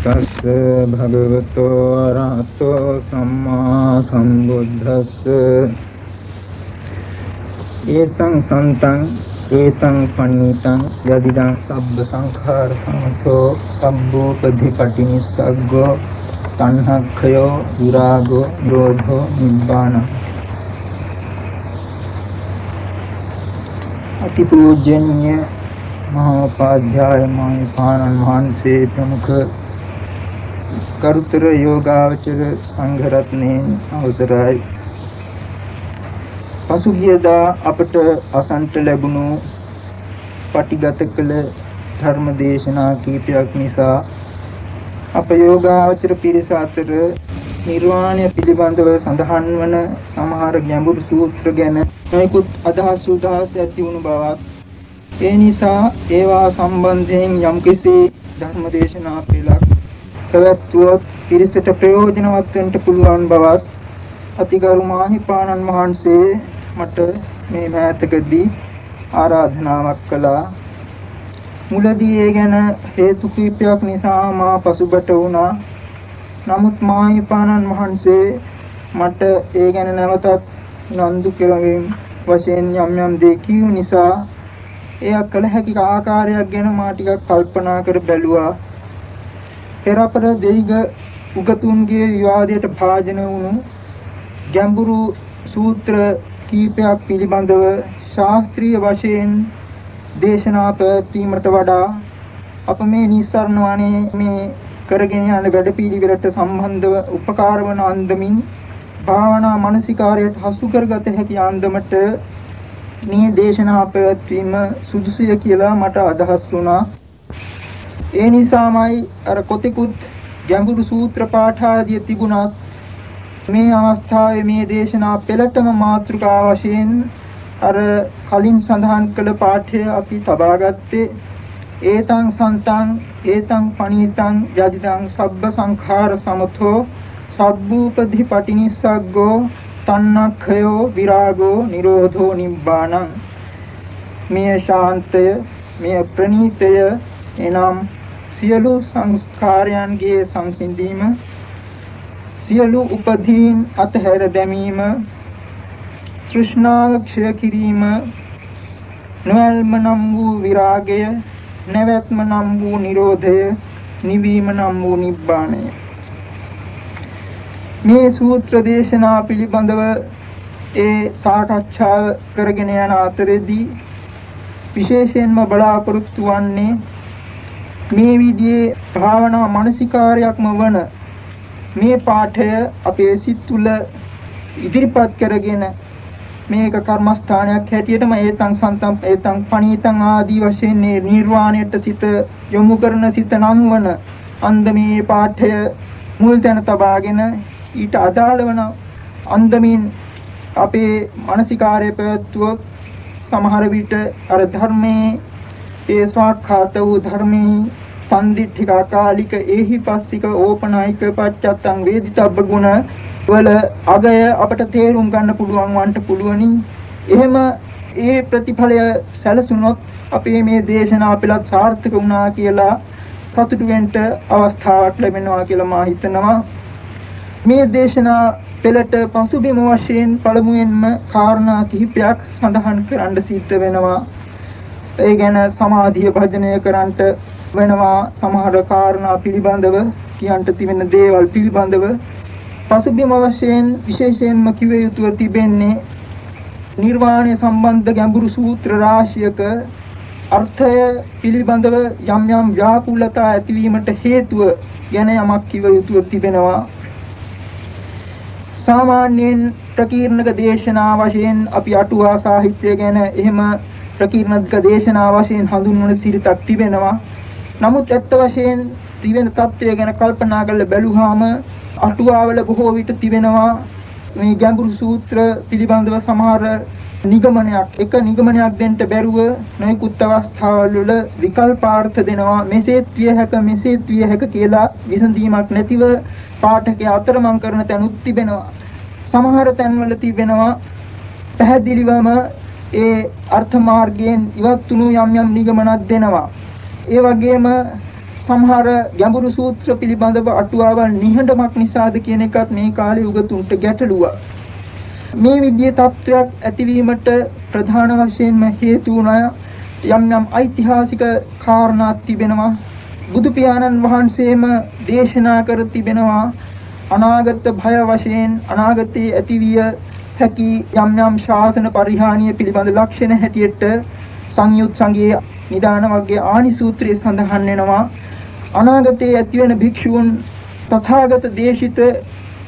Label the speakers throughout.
Speaker 1: තස්ස භගවතෝ අරහතෝ සම්මා සම්බුද්දස්ස ඒතං සන්තං ඒතං පණීතං යදිදං සබ්බ සංඛාර සමතෝ සම්බෝපදීපටි නිස්සග්ගෝ තණ්හක්ඛයෝ විරාගෝ නිරෝධෝ නිබ්බාන අතිපූජ්‍යන්‍ය මහෝපාධ්‍යාය මහිපාණන් වහන්සේ ප්‍රමුඛ කරුතර යෝගාවචර සංඝ රත්නයේ අවසරයි. පසුගියදා අපට අසන්ට ලැබුණු පටිගත කළ ධර්ම දේශනා කීපයක් නිසා අප යෝගාවචර පිරිස අතර නිර්වාණය පිළිබඳව සඳහන් වන සමහර ගැඹුරු සූත්‍ර ගැන නොයෙකුත් අදහස් උදාහස් ඇති වුණු බවත් ඒ නිසා ඒවා සම්බන්ධයෙන් යම්කිසි ධර්ම දේශනා පෙළක් පැවැත්වුවොත් පිරිසට ප්‍රයෝජනවත් වෙන්න පුළුවන් බවත් අතිගරු මාහිපාණන් වහන්සේ මට මේ මෑතකදී ආරාධනාවක් කළා. මුලදී ඒ ගැන හේතු කීපයක් නිසා මා පසුබට වුණා. නමුත් මාහිපාණන් වහන්සේ මට ඒ ගැන නැවතත් නන්දු කෙරමින් වශයෙන් යම් යම් දේ කියු නිසා එය කළ හැකි ආකාරයක් ගැන මා ටිකක් කල්පනා කර බැලුවා. පෙරපර දෙයිග උගතුන්ගේ විවාදයට භාජන වුණු ගැඹුරු සූත්‍ර කීපයක් පිළිබඳව ශාස්ත්‍රීය වශයෙන් දේශනා පැවැත්වීමට වඩා අප මේ නිස්සරණ වනේ මේ කරගෙන යන වැඩපිළිවෙලට සම්බන්ධව උපකාර වන අන්දමින් භාවනා මානසිකාරයට හසු කරගත හැකි අන්දමට මේ දේශනා පැවැත්වීම සුදුසුය කියලා මට අදහස් වුණා. ඒ නිසාමයි අර කොතිකුත් ගැඹුරු සූත්‍ර පාඨ ආදී තිබුණත් මේ අවස්ථාවේ මේ දේශනා පෙළටම මාතෘකා වශයෙන් අර කලින් සඳහන් කළ පාඨය අපි තබා ගත්තේ ඒතං සන්තං ඒතං පණීතං යදිදං සබ්බ සංඛාර සමතෝ සබ්බූපදි පටිනිස්සග්ගෝ තන්නක්ඛයෝ විරාගෝ නිරෝධෝ නිබ්බාණං. මෙය ශාන්තය මෙය ප්‍රණීතය එනම් සියලු සංස්කාරයන්ගේ සංසිඳීම සියලු උපදීන් අතහැර දැමීම තෘෂ්ණාව ක්ෂය කිරීම නොවැල්ම නම් වූ විරාගය නැවැත්ම නම් වූ නිරෝධය නිවීම නම් වූ නිබ්බාණය. මේ සූත්‍ර දේශනා පිළිබඳව ඒ සාකච්ඡා කරගෙන යන අතරේදී විශේෂයෙන්ම බලාපොරොත්තු වන්නේ මේ විදිහේ භාවනා මානසිකාරයක්ම වන මේ පාඨය අපේ සිත් තුළ ඉදිරිපත් කරගෙන මේක කර්මස්ථානයක් හැටියටම ඒතං සන්තම් ඒතං පණීතං ආදී වශයෙන් නිර්වාණයට සිත යොමු කරන සිත නංවන අන්දමේ පාඨය මුල් තැන තබාගෙන ඊට අදාළ වන අන්දමින් අපේ මානසිකාරය පැවැත්වුවොත් සමහර විට අර ධර්මයේ ඒ ස්වාක්ඛාත වූ ධර්මයේ සම්දිඨික අකාලික ඒහිපස්සික ඕපනායික පච්චත්තං වේදිතබ්බ ගුණ වල අගය අපට තේරුම් ගන්න පුළුවන් වන්ට පුළුවනි. එහෙම ඒ ප්‍රතිඵලය සැලසුනොත් අපේ මේ දේශනාව අපලත් සාර්ථක වුණා කියලා සතුටු වෙන්න අවස්ථාවක් ලැබෙනවා කියලා මා හිතනවා. මේ දේශනා පෙළට පසුබිම වශයෙන් පළමුවෙන්ම කාරණා කිහිපයක් සඳහන් කරන්න සිද්ධ වෙනවා. ඒ ගැන සමාධිය භජනය කරන්නට වෙනවා. සමහර කාරණා පිළිබඳව කියන්ට තිබෙන දේවල් පිළිබඳව පසුබිම වශයෙන් විශේෂයෙන්ම කිව යුතුව තිබෙන්නේ නිර්වාණය සම්බන්ධ ගැඹුරු සූත්‍ර රාශියක අර්ථය පිළිබඳව යම් යම් ව්‍යාකූලතා ඇතිවීමට හේතුව ගැන යමක් කිව යුතුව තිබෙනවා. සාමාන්‍යයෙන් ප්‍රකීර්ණක දේශනා වශයෙන් අපි අටුවා සාහිත්‍ය ගැන එහෙම ප්‍රකීර්ණක දේශනා වශයෙන් හඳුන්වන සිරිතක් තිබෙනවා. නමුත් ඇත්ත වශයෙන් තිබෙන தත්වය ගැන කල්පනා කරලා බැලුවාම අටුවාවල බොහෝ විට තිබෙනවා මේ ගැඹුරු සූත්‍ර පිළිබඳව සමහර නිගමනයක්. එක නිගමනයක් දෙන්න බැරුව නොයෙකුත් අවස්ථාවල් වල විකල්පාර්ථ දෙනවා. මෙසේත් විය හැක මෙසේත් විය හැක කියලා විසඳීමක් නැතිව පාඨකයා අතරමං කරන තැනුත් තිබෙනවා. සමහර තැන්වල තිබෙනවා. පැහැදිලිවම ඒ අර්ථ මාර්ගයෙන් ඉවත් වුණු යම් යම් නිගමනක් දෙනවා ඒ වගේම සමහර ගැඹුරු සූත්‍ර පිළිබඳව අටුවාවල් නිහඬමක් නිසාද කියන එකත් මේ කාලේ උගතුන්ට ගැටලුවක්. මේ විදිහේ තත්වයක් ඇතිවීමට ප්‍රධාන වශයෙන්ම හේතු වුණා යම් යම් ඓතිහාසික කාරණා තිබෙනවා. බුදු පියාණන් වහන්සේම දේශනා කර තිබෙනවා අනාගත භය වශයෙන් අනාගතයේ ඇතිවිය හැකි යම් යම් ශාසන පරිහානිය පිළිබඳ ලක්ෂණ හැටියට සංයුත් සංගයේ නිදාන වර්ගයේ ආනි සූත්‍රයේ සඳහන් වෙනවා අනාගතයේ ඇතිවන භික්ෂූන් තථාගත දේශිත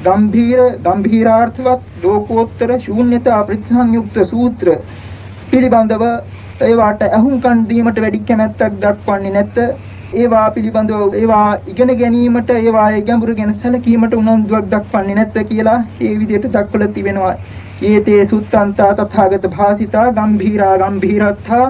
Speaker 1: ගම්භීර ගම්භීරාර්ථවත් ලෝකෝත්තර ශූන්‍යතා ප්‍රතිසංයුක්ත සූත්‍ර පිළිබඳව ඒවාට අහුම්කන් දීමට වැඩි කැමැත්තක් දක්වන්නේ නැත ඒවා පිළිබඳව ඒවා ඉගෙන ගැනීමට ඒවායේ ගැඹුරු ගැන සැලකීමට උනන්දුවක් දක්වන්නේ නැත කියලා ඒ විදිහට දක්වලා තිබෙනවා. ඊතේ සුත්තන්තා තථාගත භාසිතා ගම්භීරා ගම්භීරත්තා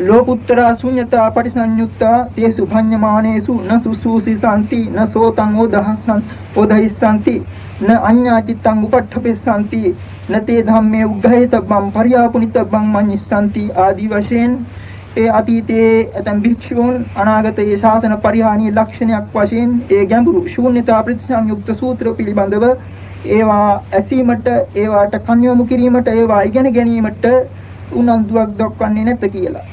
Speaker 1: ලෝකුත්තරා ශුඤ්ඤතා පරිසංයුක්තා තේසු භඤ්ඤමානේසු න සුසුසි සම්ති න සෝතං ඕදහසං ඕදහිස්සන්ති න අඤ්ඤාචිත්තං උපට්ඨපෙස්සන්ති න තේ ධම්මේ උග්ඝහිතබ්බං පරියාපුනිතබ්බං මඤ්ඤස්සන්ති ආදි වශයෙන් ඒ අතීතයේ ඇතම් භික්ෂූන් අනාගතයේ ශාසන පරිහානිය ලක්ෂණයක් වශයෙන් ඒ ගැඹුරු ශූන්‍යතා ප්‍රතිසංයුක්ත සූත්‍ර පිළිබඳව ඒවා ඇසීමට ඒවාට කන්‍යොමු කිරීමට ඒවා ඉගෙන ගැනීමට උනන්දුවක් දක්වන්නේ නැත කියලා.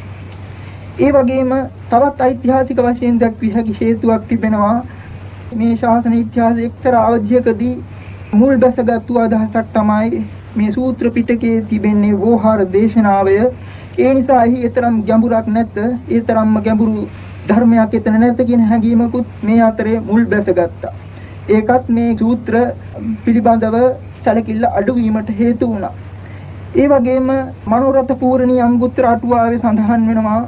Speaker 1: ඒ වගේම තවත් ඓතිහාසික වශයෙන් දක්විය හැකි හේතුවක් තිබෙනවා. මේ ශාසන ඉතිහාසයේ එක්තරා අවධියකදී මුල් බැසගත්තු අදහසක් තමයි මේ සූත්‍ර පිටකයේ තිබෙන්නේ වෝහාර දේශනාවය. ඒ නිසා එහි තරම් ගැඹුරක් නැත ඒ තරම්ම ගැඹුරු ධර්මයක් එතන නැත කියන හැඟීමකුත් මේ අතරේ මුල් බැසගත්තා. ඒකත් මේ සූත්‍ර පිළිබඳව සැලකිල්ල අඩුවීමට හේතු වුණා. ඒ වගේම මනෝරත පූර්ණී අංගුත්තර අටුවාවේ සඳහන් වෙනවා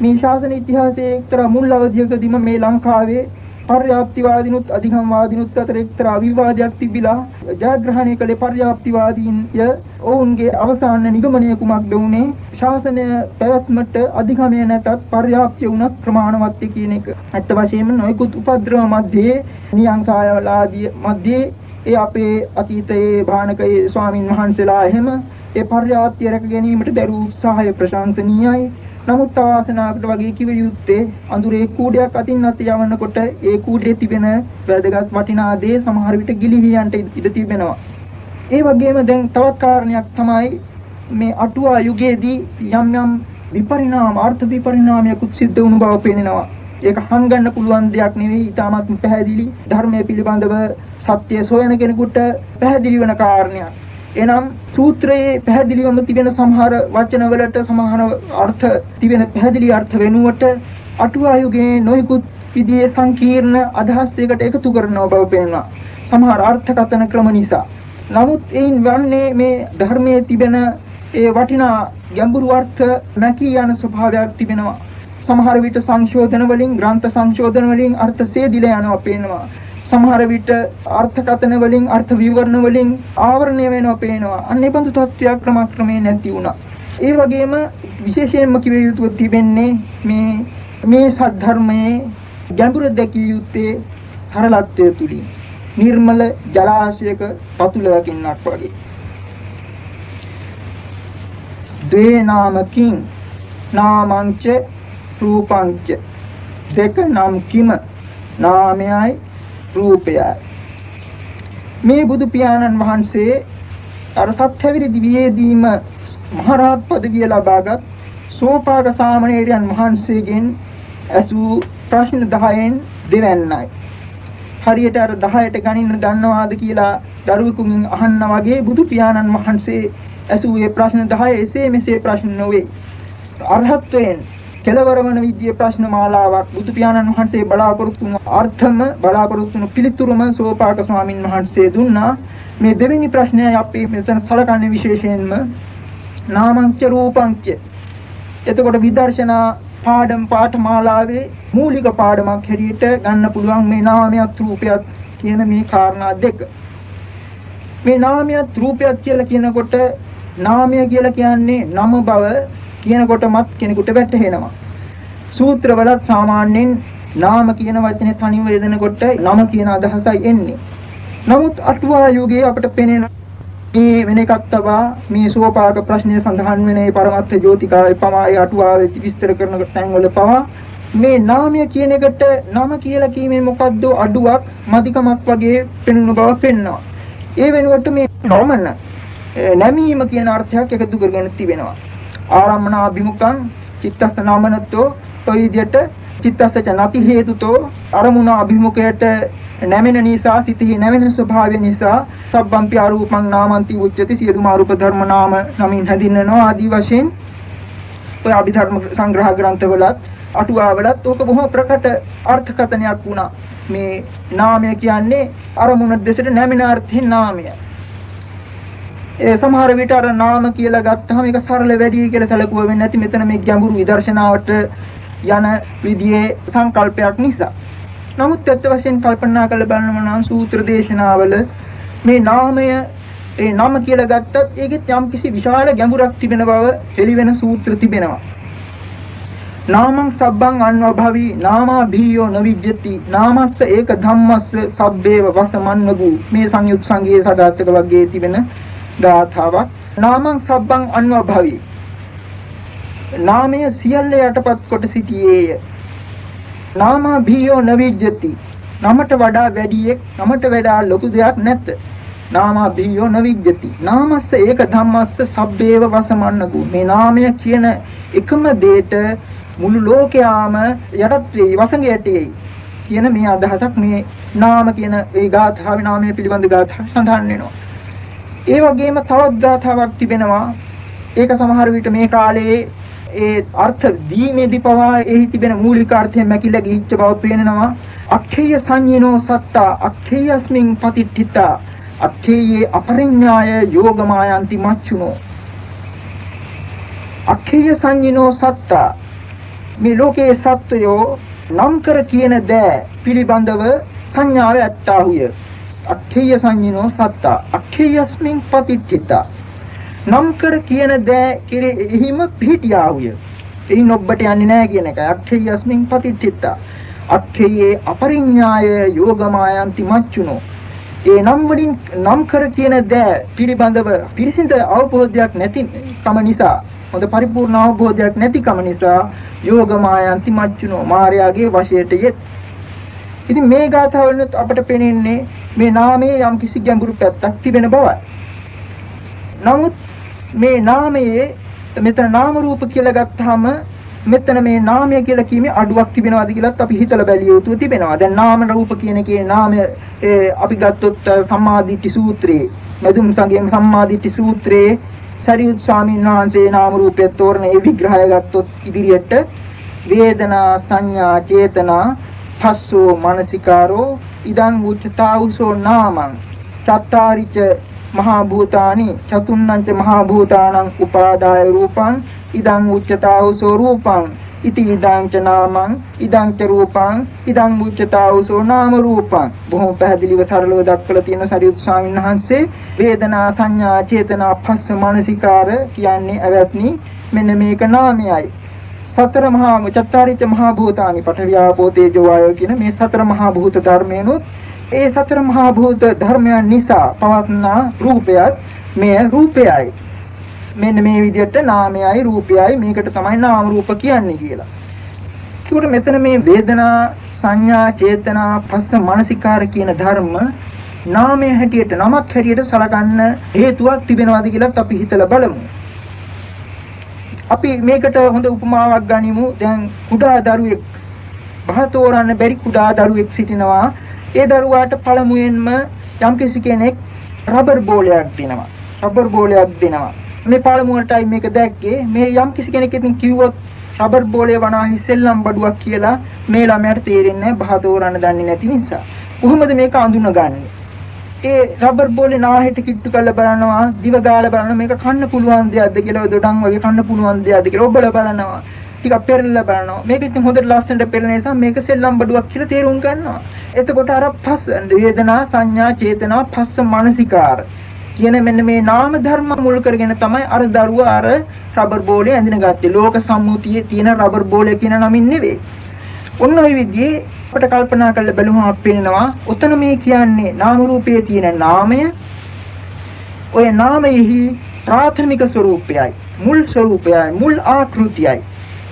Speaker 1: මේ ශාසන ඉතිහාසයේ එක්තරා මුල් අවධියකදීම මේ ලංකාවේ පර්යාප්තිවාදීනුත් අධිගම්වාදීනුත් අතර එක්තරා විවාදයක් තිබිලා ජයග්‍රහණය කළේ පර්යාප්තිවාදීන්ය ඔවුන්ගේ අවසාන නිගමනය කුමක්ද වුනේ ශාසනය පැවැත්මට අධිගමය නැතත් පර්යාප්තිය වුණත් ප්‍රමාණවත් කියන එක. ඇත්ත වශයෙන්ම නොයෙකුත් උපද්‍රව මැද්දේ නියංසායලාදී මැද්දේ ඒ අපේ අතීතයේ භානකයේ ස්වාමින් වහන්සේලා එහෙම ඒ පර්යාප්තිය රැක ගැනීමට දරූ උත්සාහය ප්‍රශංසනීයයි. නමුත් අවාසනාවකට වගේ කිව යුත්තේ අඳුරේ කූඩයක් අතින් අත යවන්නකොට ඒ කූඩේ තිබෙන වැදගත් වටිනා දේ සමහර විට ගිලිහියන්ට ඉඩ තිබෙනවා. ඒ වගේම දැන් තවත් කාරණයක් තමයි මේ අටුවා යුගයේදී යම් යම් විපරිණාම අර්ථ විපරිණාමයකුත් සිද්ධ වුණු බව පේනවා. ඒක හංගන්න පුළුවන් දෙයක් නෙවෙයි. ඊටමත් පැහැදිලි ධර්මයේ පිළිබඳව සත්‍ය සොයන කෙනෙකුට පැහැදිලි වෙන කාරණයක්. එනම් සූත්‍රයේ පැහැදිලිවම තිබෙන සමහර වචනවලට සමහර අර්ථ තිබෙන පැහැදිලි අර්ථ වෙනුවට අටුවායුගේ නොයෙකුත් විදිහේ සංකීර්ණ අදහස් එකට එකතු කරනව බව පේනවා. සමහර අර්ථකථන ක්‍රම නිසා. නමුත් එයින් වන්නේ මේ ධර්මයේ තිබෙන ඒ වටිනා ගැඹුරු අර්ථ නැකී යන ස්වභාවයක් තිබෙනවා. සමහර විට සංශෝධන වලින් ග්‍රන්ථ සංශෝධන වලින් අර්ථ සේදිලා යනවා පේනවා. සමහර විට අර්ථකථන වලින් අර්ථ විවරණ වලින් ආවරණය වෙනවා පේනවා. අන්න ඒ බඳු තත්ත්වයක් ක්‍රමක්‍රමයෙන් නැති වුණා. ඒ වගේම විශේෂයෙන්ම කිව යුතුව තිබෙන්නේ මේ මේ සද්ධර්මයේ ගැඹුර දැකිය යුත්තේ සරලත්වය තුලින්. නිර්මල ජලාශයක පතුල දකින්නක් වගේ. ද්වේ නාමකින් නාමංච රූපංච දෙක නම් කිම නාමයයි රූපයයි. මේ බුදු පියාණන් වහන්සේ අර සත්‍යවිරි දිවියේදීම මහරහත් පදවිය ලබාගත් සෝපාක සාමණේරයන් වහන්සේගෙන් ඇසූ ප්‍රශ්න 10න් දෙවන්නයි. හරියට අර 10ට ගණින්න දන්නවාද කියලා දරුවෙකුගෙන් අහන්න වගේ බුදු පියාණන් වහන්සේ ඇසූ ඒ ප්‍රශ්න 10 එසේ මෙසේ ප්‍රශ්න නොවේ. අරහත්වයෙන් කෙලවර වන විදිය ප්‍රශ්න මාලාවක් බුදු පියාණන් වහන්සේ බලාපොරොත්තු වුණු අර්ථම බලාපොරොත්තු වුණු පිළිතුරුම සෝපාක ස්වාමින් වහන්සේ දුන්නා. මේ දෙවෙනි ප්‍රශ්නයයි අපි මෙතන සලකන්නේ විශේෂයෙන්ම නාමංච රූපංච. එතකොට විදර්ශනා පාඩම් පාඨමාලාවේ මූලික පාඩමක් හැටියට ගන්න පුළුවන් මේ නාමයක් රූපයක් කියන මේ කාරණා දෙක. මේ නාමයත් රූපයත් කියලා කියනකොට නාමය කියලා කියන්නේ නම බව කියනකොටමත් කෙනෙකුට වැටහෙනවා. සූත්‍රවලත් සාමාන්‍යයෙන් නාම කියන වචනේ තනිව යෙදෙනකොට නම කියන අදහසයි එන්නේ. නමුත් අටුවා යුගයේ අපට පෙනෙන මේ වෙන එකක් තබා මේ සෝපාක ප්‍රශ්නය සඳහන් වෙන මේ පරමත්ත ජෝතිකාවේ පමායි අටුවාවේ විස්තර කරන තැන්වල පවා මේ නාමය කියන එකට නම කියලා කීමේ මොකද්ද අඩුවක් මදිකමක් වගේ පෙනුන බව පෙන්වනවා. ඒ වෙනුවට මේ නොමන නැමීම කියන අර්ථයක් එකතු කරගෙන තිබෙනවා. ආරම්මනා අභිමුඛං චිත්තස්ස නාමනතෝ ඔය විදිහට චිත්තස්සච නැති හේතුතෝ අරමුණ අභිමුඛයට නැමෙන නිසා සිතෙහි නැමෙන ස්වභාවය නිසා සබ්බම්පි ආරූපං නාමන්ති උච්චති සියලුම ආරූප ධර්ම නාම නමින් හැදින්වෙනවා ආදී වශයෙන්. ඔය අභිධර්ම සංග්‍රහ ග්‍රන්ථවලත් අටුවාවලත් ඕක බොහොම ප්‍රකට අර්ථකථනයක් වුණා. මේ නාමය කියන්නේ අරමුණ දෙසට නැමෙන අර්ථයෙන් නාමය. ඒ සමහර විට අර නාම කියලා ගත්තාම ඒක සරල වැඩි කියලා සැලකුව වෙන්නේ නැති මෙතන මේ ගැඹුරු විදර්ශනාවට යන විදිහේ සංකල්පයක් නිසා. නමුත් ඇත්ත වශයෙන් කල්පනා කරලා බලනම නම් සූත්‍ර දේශනාවල මේ නාමය ඒ නම කියලා ගත්තත් ඒකෙත් යම් කිසි විශාල ගැඹුරක් තිබෙන බව හෙළිවෙන සූත්‍ර තිබෙනවා. නාමං සබ්බං අන්වභවි නාමා භීයෝ නවිජ්ජති නාමස්ස ඒක ධම්මස්ස සබ්බේව වසමන්නගු මේ සංයුත් සංගයේ සදාත්තක වර්ගයේ තිබෙන ගාථාවක් නාමං සබ්බං අන්වභවි නාමය සියල්ල යටපත් කොට සිටියේය. නාමා භීයෝ නවිජ්ජති. නමට වඩා වැඩියෙක් නමට වඩා ලොකු දෙයක් නැත. නාමා භීයෝ නවිජ්ජති. නාමස්ස ඒක ධම්මස්ස සබ්බේව වසමන්නගු මේ නාමය කියන එකම දෙයට මුළු ලෝකයාම යටත් වෙයි වසඟයට යයි කියන මේ අදහසක් මේ නාම කියන ඒ ගාථාවේ නාමය පිළිබඳ ගාථා සඳහන් වෙනවා. ඒ වගේම තවත් ගාථාවක් තිබෙනවා. ඒක සමහර විට මේ කාලේ ඒ අර්ථ දීමේදී පවා එහි තිබෙන මූලික අර්ථය මැකිලා ගිහිච්ච බව පේනවා. අක්ඛේය සංඤිනෝ සත්තා අක්ඛේයස්මින් පතිට්ඨිතා අක්ඛේයේ අපරිඥාය යෝගමායන්ති මච්චුනෝ අක්ඛේය සංඤිනෝ සත්තා මේ ලෝකයේ සත්වයෝ නම් කර කියන දෑ පිළිබඳව සංඥාව ඇත්තාහුය. අක්ඛේය සංඤිනෝ සත්තා අක්ඛේයස්මින් පතිච්චිතා නම් කර කියන දෑ කෙරෙහිම පිහිටියාහුය. එයින් ඔබට යන්නේ නැහැ කියන එක. අක්ඛේයස්මින් පතිච්චිතා අක්ඛේයේ අපරිඥාය යෝගමායන්ති මච්චුනෝ ඒ නම් වලින් නම් කර කියන දෑ පිළිබඳව පිරිසිඳ අවබෝධයක් නැති කම නිසා හොඳ පරිපූර්ණ අවබෝධයක් නැතිකම නිසා යෝග මායන්ති මච්චුනෝ මායාගේ වශයට යෙත්. ඉතින් මේ ගාථාවලත් අපට පෙනෙන්නේ මේ නාමයේ යම් කිසි ගැඹුරු පැත්තක් තිබෙන බවයි. නමුත් මේ නාමයේ මෙතන නාම රූප කියලා ගත්තාම මෙතන මේ නාමය කියලා කීමේ අඩුවක් තිබෙනවාද කියලාත් අපි හිතලා බැලිය යුතු තිබෙනවා. දැන් නාම රූප කියන එකේ නාමය අපි ගත්තොත් සම්මාදිට්ඨි සූත්‍රයේ මෙදුම් සංගයේ සම්මාදිට්ඨි සූත්‍රයේ සරියුත් ස්වාමීන් වහන්සේ නාම රූපය තෝරන ඒ විග්‍රහය ගත්තොත් ඉදිරියට වේදනා සංඥා චේතනා පස්සෝ මානසිකාරෝ ඉදං උච්චතාවුසෝ නාමං චත්තාරිච මහා භූතානි චතුන්නංච මහා භූතානං උපාදාය රූපං ඉදං උච්චතාවුසෝ රූපං ඉති ඉදං ච නාමං ඉදං ච රූපං ඉදං මුච්චතාවසෝ නාම රූපං බොහොම පැහැදිලිව සරලව දක්වලා තියෙන සරියුත් ස්වාමීන් වහන්සේ වේදනා සංඥා චේතනා පස්ස මානසිකාර කියන්නේ අවත්නි මෙන්න මේක නාමයයි සතර මහා චත්තාරිච මහා භූතානි පඨවි තේජෝ වායෝ කියන මේ සතර මහා භූත ධර්මයන්ොත් ඒ සතර මහා භූත ධර්මයන් නිසා පවත්නා රූපයත් මෙය රූපයයි මෙන්න මේ විදිහට නාමයයි රූපයයි මේකට තමයි නාම රූප කියන්නේ කියලා. ඒකට මෙතන මේ වේදනා සංඥා චේතනා පස්ස මානසිකාර කියන ධර්ම නාමයේ හැටියට නමක් හැටියට සලකන්න හේතුවක් තිබෙනවාද කියලාත් අපි හිතලා බලමු. අපි මේකට හොඳ උපමාවක් ගනිමු. දැන් කුඩා දරුවෙක් බහතෝරන්න බැරි කුඩා දරුවෙක් සිටිනවා. ඒ දරුවාට පළමුවෙන්ම යම්කිසි කෙනෙක් රබර් බෝලයක් දෙනවා. රබර් බෝලයක් දෙනවා. මේ පළමුවටයි මේක දැක්කේ මේ යම් කිසි කෙනෙක් ඉතින් කිව්වොත් රබර් බෝලේ වනාහි සෙල්ලම් බඩුවක් කියලා මේ ළමයාට තේරෙන්නේ නැහැ බහතෝරන්න දන්නේ නැති නිසා. කොහොමද මේක අඳුනගන්නේ? ඒ රබර් බෝලේ නාහෙට කිට්ටු කරලා බලනවා, දිව ගාලා බලනවා මේක කන්න පුළුවන් දෙයක්ද කියලා දොඩම් වගේ කන්න පුළුවන් දෙයක්ද කියලා ඔබලා බලනවා. ටිකක් පෙරලලා බලනවා. මේක ඉතින් හොඳට ලස්සනට පෙරලන නිසා මේක සෙල්ලම් බඩුවක් කියලා තේරුම් ගන්නවා. එතකොට අර පස් වේදනා සංඥා චේතනා පස්ස මානසිකාර කියන මෙන්න මේ නාම ධර්ම මුල් කරගෙන තමයි අර දරුවා අර රබර් බෝලේ ඇඳින ගත්තේ. ලෝක සම්මුතියේ තියෙන රබර් බෝලේ කියන නමින් නෙවෙයි. ඔන්න ඔය විදිහේ අපට කල්පනා කරලා බලුවම අපේනවා උතන මේ කියන්නේ නාම රූපයේ තියෙන නාමය ඔය නාමයෙහි ප්‍රාථමික ස්වરૂපයයි මුල් ස්වરૂපයයි මුල් ආකෘතියයි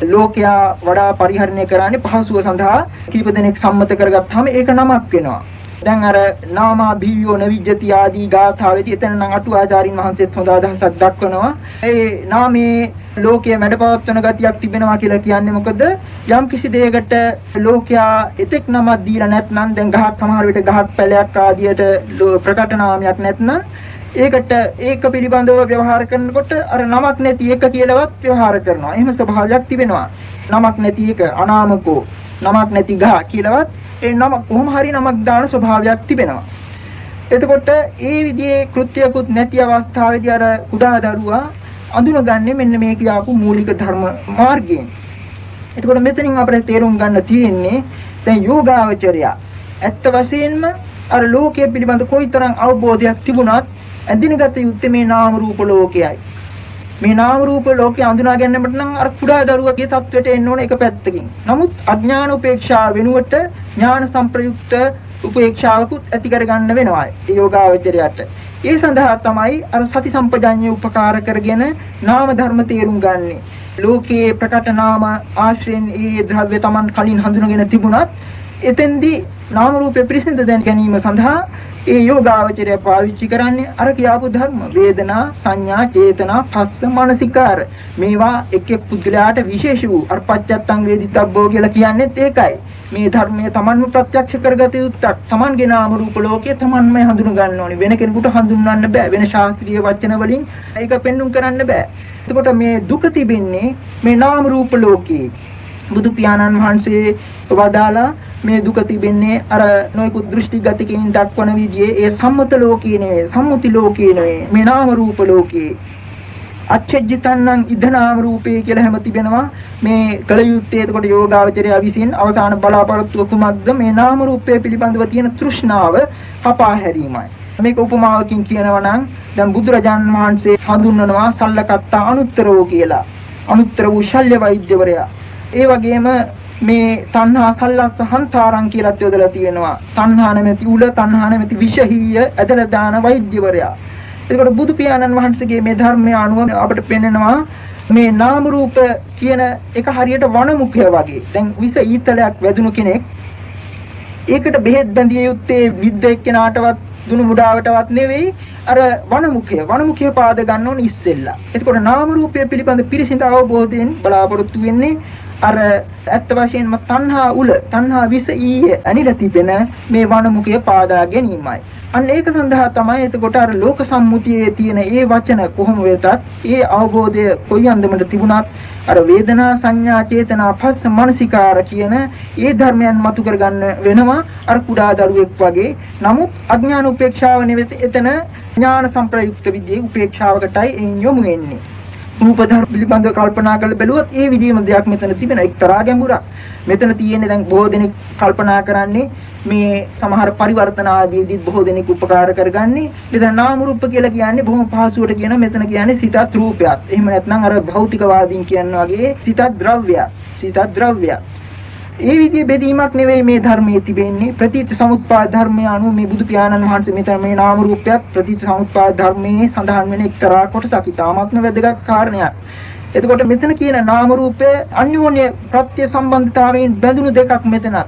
Speaker 1: ලෝකයා වඩා පරිහරණය කරන්නේ පහසුව සඳහා කීප දෙනෙක් සම්මත කරගත්තාම ඒක නමක් වෙනවා. දැන් අර නාමා භීයෝ නවිජ්ජති ආදී ගාථාවේදී එතන නම් අටුවාචාරින් වහන්සේත් හොඳ අදහසක් දක්වනවා. ඒ නාමේ ලෝකයේ මැඩපවත්වන ගතියක් තිබෙනවා කියලා කියන්නේ මොකද? යම් කිසි දෙයකට ලෝකයා එතෙක් නමක් දීලා නැත්නම් දැන් ගහක් සමහර විට ගහක් පැලයක් ආදියට ප්‍රකට නාමයක් නැත්නම් ඒකට ඒක පිළිබඳව ව්‍යවහාර කරනකොට අර නමක් නැති එක කියලාවත් ව්‍යවහාර කරනවා. එහෙම ස්වභාවයක් තිබෙනවා. නමක් නැති එක අනාමකෝ නමක් නැති ගහ කියලාවත් ඒ නම කොහොම හරි නමක් දාන ස්වභාවයක් තිබෙනවා. එතකොට ඒ විදිහේ කෘත්‍යකුත් නැති අවස්ථාවේදී අර කුඩා දරුවා අඳුනගන්නේ මෙන්න මේ කියාපු මූලික ධර්ම මාර්ගයෙන්. එතකොට මෙතනින් අපිට තේරුම් ගන්න තියෙන්නේ දැන් යෝගාවචරයා ඇත්ත වශයෙන්ම අර ලෝකයේ පිළිබඳ කොයිතරම් අවබෝධයක් තිබුණත් ඇඳිනගත යුත්තේ මේ නාම රූප ලෝකයයි. මේ නාම රූප ලෝකේ අඳුනා ගැනීමට නම් අර කුඩා දරුවගේ தත්වයට එන්න ඕන එක පැත්තකින්. නමුත් අඥාන උපේක්ෂාව වෙනුවට ඥාන සංප්‍රයුක්ත උපේක්ෂාවකුත් ඇති කරගන්න වෙනවා. ඒ යෝගාවචරයට. ඒ සඳහා තමයි අර සති සම්පජාඤ්ඤය උපකාර කරගෙන නාම ධර්ම තේරුම් ගන්නෙ. ලෝකයේ ප්‍රකට නාම ආශ්‍රයෙන් ඒ ද්‍රව්‍ය Taman කලින් හඳුනගෙන තිබුණත් එතෙන්දී නාම රූපේ පිරිසිදු දැන ගැනීම සඳහා ඒ යෝගාවචරය පාවිච්චි කරන්නේ අර කියාපු ධර්ම. වේදනා සංඥා චේතනා පස්ස මානසිකාර. මේවා එක් එක් පුද්ගලයාට විශේෂ වූ අර පච්චත්තං වේදිතබ්බෝ කියලා කියන්නේත් ඒකයි. මේ ධර්මය Tamanම ප්‍රත්‍යක්ෂ කරගත යුත්තක්. Tamanගේ නාම රූප ලෝකයේ Tamanම හඳුන ගන්න ඕනේ. වෙන කෙනෙකුට හඳුන්වන්න බෑ. වෙන ශාස්ත්‍රීය වචන වලින් ඒක පෙන්눔 කරන්න බෑ. එතකොට මේ දුක තිබෙන්නේ මේ නාම රූප ලෝකයේ. බුදු පියාණන් වහන්සේ වදාලා මේ දුක තිබෙන්නේ අර නොයෙකුත් දෘෂ්ටි ගතිකින් දක්වන විදිහේ ඒ සම්මත ලෝකයේ නෙවෙයි සම්මුති ලෝකයේ නෙවෙයි. මේ නාම රූප ලෝකයේ. අච්ඡජ්ජිතන්නං ඉදනාම රූපේ කියලා හැම තිබෙනවා. මේ කල යුත්තේ එතකොට යෝගාවචරය විසින් අවසාන බලාපොරොත්තුව කුමක්ද? මේ නාම රූපය පිළිබඳව තියෙන තෘෂ්ණාව කපා හැරීමයි. මේක උපමාවකින් කියනවා නම් දැන් බුදුරජාන් වහන්සේ හඳුන්වනවා සල්ලකත්තා අනුත්තරෝ කියලා. අනුත්තර වූ ශල්‍ය වෛද්‍යවරයා. ඒ වගේම මේ තණ්හා සල්ලස්ස හන්තාරං කියලාත් යොදලා තියෙනවා. තණ්හා නැමැති උල තණ්හා නැමැති විෂහීය ඇදලා දාන වෛද්‍යවරයා. ඒකට බුදු පියාණන් වහන්සේගේ මේ ධර්මය අනුව අපිට පෙන්වනවා මේ නාම රූප කියන එක හරියට වනමුඛය වගේ. දැන් විස ඊතලයක් වැදුණු කෙනෙක් ඒකට බෙහෙත් බැඳිය යුත්තේ විද්ද එක්කෙනාටවත් දුනු මුඩාවටවත් නෙවෙයි අර වනමුඛය වනමුඛය පාද ගන්න ඕන ඉස්සෙල්ලා. එතකොට නාම රූපය පිළිබඳ පිරිසිදු අවබෝධයෙන් බලාපොරොත්තු වෙන්නේ අර ඇත්ත වශයෙන්ම තණ්හා උල තණ්හා විස ඊයේ ඇනිලා තිබෙන මේ වනමුඛය පාදා ගැනීමයි. අන්න ඒක සඳහා තමයි එතකොට අර ලෝක සම්මුතියේ තියෙන ඒ වචන කොහොම වෙතත් ඒ අවබෝධය කොයි අන්දමට තිබුණත් අර වේදනා සංඥා චේතනා පස්ස මනසිකාර කියන ඒ ධර්මයන් මතු කරගන්න වෙනවා අර කුඩා දරුවෙක් වගේ. නමුත් අඥාන උපේක්ෂාව නෙවෙයි එතන ඥාන සංප්‍රයුක්ත විද්‍යාවේ උපේක්ෂාවකටයි යොමු වෙන්නේ. රූප ධර්ම පිළිබඳව කල්පනා කරලා බැලුවොත් ඒ විදිහම දෙයක් මෙතන තිබෙන එක්තරා ගැඹුරක්. මෙතන තියෙන්නේ දැන් බොහෝ දෙනෙක් කල්පනා කරන්නේ මේ සමහර පරිවර්තන ආදීදී බොහෝ දෙනෙක් උපකාර කරගන්නේ. මෙතන නාම රූප කියලා කියන්නේ බොහොම පහසුවට කියන මෙතන කියන්නේ සිතත් රූපයක්. එහෙම නැත්නම් අර භෞතිකවාදීන් කියන වගේ සිතත් ද්‍රව්‍යයක්. සිතත් ද්‍රව්‍යයක්. ඒ විදිහේ බෙදීමක් නෙවෙයි මේ ධර්මයේ තිබෙන්නේ ප්‍රතිත් සමුත්පාද ධර්මය අනුව මේ බුදු පියාණන් වහන්සේ මෙතන මේ නාම රූපයක් ප්‍රතිත් සමුත්පාද ධර්මයේ සඳහන් වෙන එක්තරා කොටසක් ඉතාමත්ම වැදගත් කාරණයක්. එතකොට මෙතන කියන නාම රූපය අන්‍යෝන්‍ය ප්‍රත්‍ය සම්බන්ධතාවයෙන් බැඳුණු දෙකක් මෙතනත්.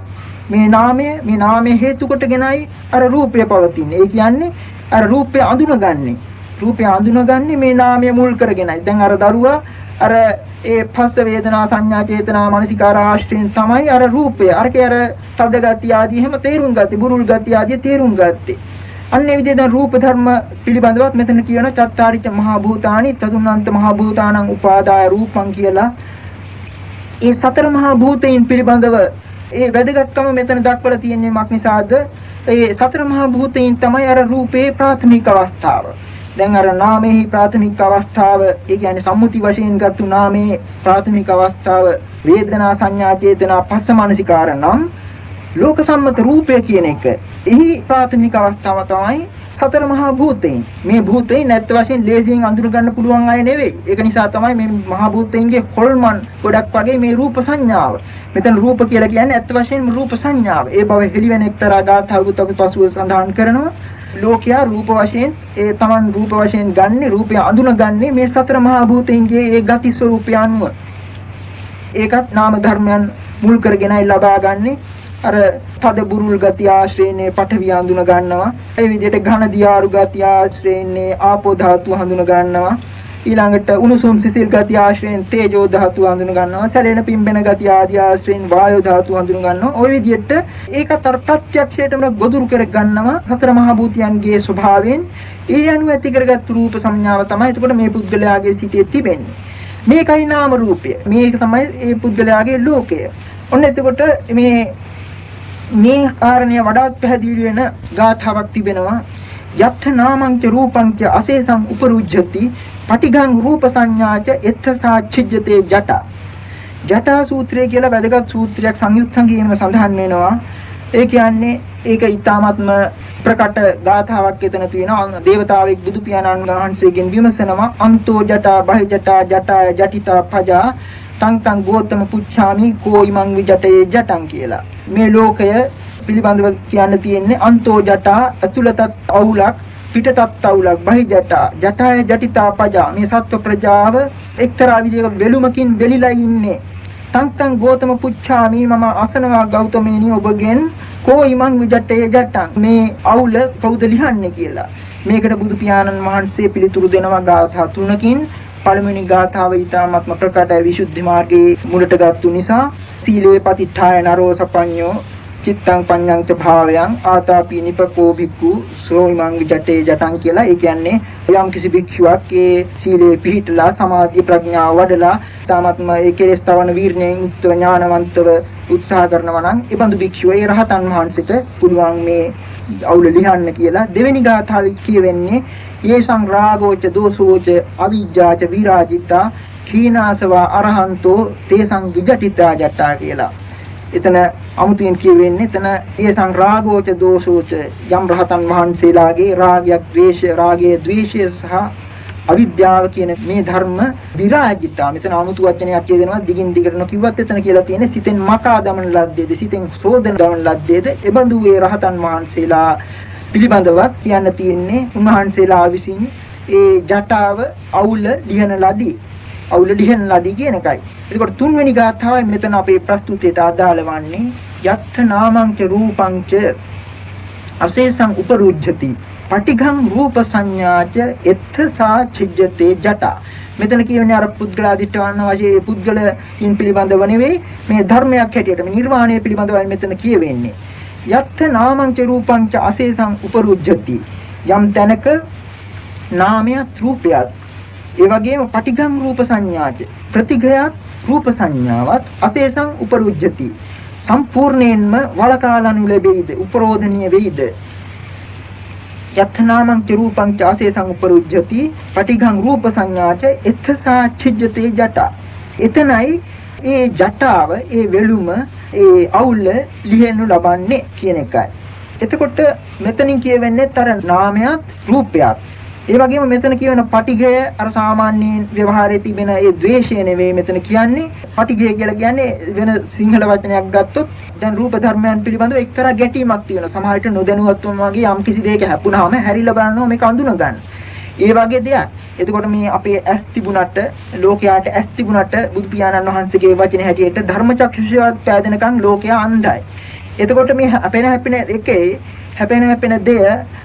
Speaker 1: මේ නාමය මේ නාමය හේතු කොටගෙනයි අර රූපය පවතින්නේ. ඒ කියන්නේ අර රූපය අඳුනගන්නේ. රූපය අඳුනගන්නේ මේ නාමය මුල් කරගෙනයි. දැන් අර දරුවා අර ඒ පස්ස වේදනා සංඥා චේතනා මනසිකාර ආශ්‍රයෙන් තමයි අර රූපය අරකේ අර තද ගතිය ආදී එහෙම තේරුම් ගත්තේ බුරුල් ගතිය ආදී තේරුම් ගත්තේ අන්නේ විදිහට දැන් රූප ධර්ම පිළිබඳවත් මෙතන කියන චත්තාරිච මහා භූතානි තදුන්නන්ත මහා භූතානං උපාදාය රූපං කියලා ඒ සතර මහා භූතයින් පිළිබඳව ඒ වැදගත්කම මෙතන දක්වලා තියෙන්නේ මක් නිසාද? ඒ සතර මහා භූතයින් තමයි අර රූපේ ප්‍රාථමික අවස්ථාව. දැන් අර නාමයේ ප්‍රාථමික අවස්ථාව ඒ කියන්නේ සම්මුති වශයෙන් ගත්තු නාමයේ ප්‍රාථමික අවස්ථාව වේදනා සංඥා චේතනා පස්ස මානසිකාර නම් ලෝක සම්මත රූපය කියන එක. එහි ප්‍රාථමික අවස්ථාව තමයි සතර මහා භූතයින්. මේ භූතයින් නැත්ත වශයෙන් ලේසියෙන් අඳුර ගන්න පුළුවන් අය නෙවෙයි. ඒක නිසා තමයි මේ මහා භූතයින්ගේ හොල්මන් ගොඩක් වගේ මේ රූප සංඥාව. මෙතන රූප කියලා කියන්නේ ඇත්ත වශයෙන්ම රූප සංඥාව. ඒ බව හෙළිවෙන එක්තරා ගාථාවකුත් අපි පසුව සඳහන් කරනවා. ලෝකයා රූප වශයෙන් ඒ Taman රූප වශයෙන් ගන්නේ රූපය අඳුනගන්නේ මේ සතර මහා භූතයින්ගේ ඒ ගති ස්වરૂපය අනුව. ඒකත් නාම ධර්මයන් මුල් කරගෙනයි ලබාගන්නේ. අර තද බුරුල් ගති ආශ්‍රේන්නේ පඨවි හඳුන ගන්නවා. ඒ විදිහට ඝන දියාරු ගති ආශ්‍රේන්නේ ආපෝ ධාතුව හඳුන ගන්නවා. ඊළඟට උණුසුම් සිසිල් ගති ආශ්‍රයෙන් තේජෝ ධාතුව හඳුන ගන්නවා. සැලෙන පිම්බෙන ගති ආදී ආශ්‍රයෙන් වායෝ ධාතුව හඳුන ගන්නවා. ওই විදිහට ඒකත් අර ප්‍රත්‍යක්ෂයටම ගොදුරු කර ගන්නවා. සතර මහා භූතයන්ගේ ස්වභාවයෙන් ඒ අනුව ඇති කරගත් රූප සංඥාව තමයි එතකොට මේ පුද්ගලයාගේ සිටේ තිබෙන්නේ. මේකයි නාම රූපය. මේක තමයි ඒ පුද්ගලයාගේ ලෝකය. ඔන්න එතකොට මේ මේ කාරණය වඩාත් පැහැදිලි වෙන ගාථාවක් තිබෙනවා. යත්ථ නාමංච රූපංච අසේසං උපරුජ්ජති පටිඝං රූප සංඥාච එත්ථසා චිජ්ජතේ ජට. ජටා සූත්‍රය කියලා වැදගත් සූත්‍රයක් සංයුත් සංගීතම සඳහන් වෙනවා. ඒ කියන්නේ ඒක ඊ타මත්ම ප්‍රකට ගාථාවක් එතන තියෙනවා. දේවතාවෙක් බුදු පියාණන් වහන්සේගෙන් විමසනවා අන්තෝ ජටා බහි ජටා ජටා ජටිතා පජා. තං තං ගෝතම පුච්ඡාමි කෝයිමං විජටේ ජටං කියලා. මේ ලෝකය පිළිබඳව කියන්න තියෙන්නේ අන්තෝ ජටා අතුලතත් අවුලක් පිටතත් අවුලක් බහි ජටා ජටාය ජටිතා පජා මේ සත්ව ප්‍රජාව එක්තරා විදිහක වෙලුමකින් වෙලිලා ඉන්නේ. තං තං ගෝතම පුච්ඡාමි මම අසනවා ගෞතමේනි ඔබගෙන් කෝයිමං විජටේ ජටං මේ අවුල කවුද ලියන්නේ කියලා. මේකට බුදු පියාණන් වහන්සේ පිළිතුරු දෙනවා ගාථා තුනකින් පළමුවෙනි ගාථාව ඊ타ත්ම ප්‍රකටයි විසුද්ධි මාර්ගයේ මුලටගත්තු නිසා සීලේ පතිඨාය නරෝ සපඤ්ඤෝ චිත්තං පඤ්ඤං ච භාවයන් ආතාපි නිපකෝ භික්ඛු සෝයිමං ජටේ ජටං කියලා. ඒ කියන්නේ යම් කිසි භික්ෂුවක් ඒ සීලේ පිහිටලා සමාධි ප්‍රඥාව වඩලා තාමත්ම ඒ කෙලෙස් තවන වීර්ණයෙන් යුක්තව ඥානවන්තව උත්සාහ කරනවා නම් ඒ බඳු භික්ෂුව ඒ රහතන් වහන්සේට පුළුවන් මේ අවුල ලියන්න කියලා දෙවෙනි ගාථාවේ කියවෙන්නේ යේසං රාගෝච දෝසෝච අවිජ්ජාච විරාජිතා කීනාසවා අරහන්තෝ තේසං විජටිතා ජට්ටා කියලා. එතන අමුතුවෙන් කියවෙන්නේ එතන යේසං රාගෝච දෝසෝච යම් රහතන් වහන්සේලාගේ රාගයක් ද්වේෂය රාගයේ ද්වේෂය සහ අවිද්‍යාව කියන මේ ධර්ම විරාජිතා මෙතන 아무තු වචනයක් කියදෙනවා දිගින් දිගට නොකියුවත් එතන කියලා තියෙන්නේ සිතෙන් මකා දමන ලද්දේද සිතෙන් සෝදන දමන ලද්දේද එබඳු වේ රහතන් වහන්සේලා පිළිබඳවත් කියන්න තියෙන්නේ උන්වහන්සේලා විසින් ඒ ජටාව අවුල ලියන ලදී. අවුල ලියන ලදී කියන එකයි. එතකොට තුන්වෙනි ගාථාවයි මෙතන අපේ ප්‍රස්තුතයට අදාළ වන්නේ යත්ථ නාමංච රූපංච අසේසං උපරුජ්ජති. පටිඝං රූප සංඥාච එත්ථ සා චිජ්ජතේ ජටා. මෙතන කියවනේ අර පුද්ගලාදිට්ඨවන්න වශයෙන් පුද්ගලයින් පිළිබඳව නෙවෙයි මේ ධර්මයක් හැටියට මේ නිර්වාණය පිළිබඳවයි මෙතන කියවෙන්නේ. යත්ථ නාමංච රූපංච අසේසං උපරුජ්ජති. යම් තැනක නාමයක් රූපයක් ඒ වගේම පටිඝම් රූප සංඥාච ප්‍රතිඝයත් රූප සංඥාවත් අසේසං උපරුජ්ජති. සම්පූර්ණයෙන්ම වලකාලනු ලැබෙයිද උපරෝධනීය වෙයිද? යත්ථනාමං ච රූපං ච ආසේසං උපරුජ්ජති පටිඝං රූප සංඥාච එත්ථසා චිජ්ජතේ ජට. එතනයි ඒ ජටාව ඒ වෙලුම ඒ අවුල ලිහෙන්නු ලබන්නේ කියන එකයි. එතකොට මෙතනින් කියවෙන්නේ තර නාමයක් රූපයක්. ඒ වගේම මෙතන කියවෙන පටිඝය අර සාමාන්‍යයෙන් ව්‍යවහාරයේ තිබෙන ඒ द्वේෂය නෙවෙයි මෙතන කියන්නේ. පටිඝය කියලා කියන්නේ වෙන සිංහල වචනයක් ගත්තොත් දැන් රූප ධර්මයන් පිළිබඳව එක්තරා ගැටීමක් තියෙනවා. සමහර විට නොදැනුවත්වම වගේ යම් කිසි දෙයක හැපුණාම හැරිලා බලනවා මේක අඳුන ගන්න. ඒ වගේ දෙයක්. එතකොට මේ අපේ ඇස් තිබුණට ලෝකයාට ඇස් තිබුණට බුදු පියාණන් වහන්සේගේ වචන හැටියට ධර්මචක්ෂුෂයත් පෑදෙනකන් ලෝකයා අන්ධයි. එතකොට මේ හැපෙන හැපෙන එකේ හැපෙන හැපෙන දෙය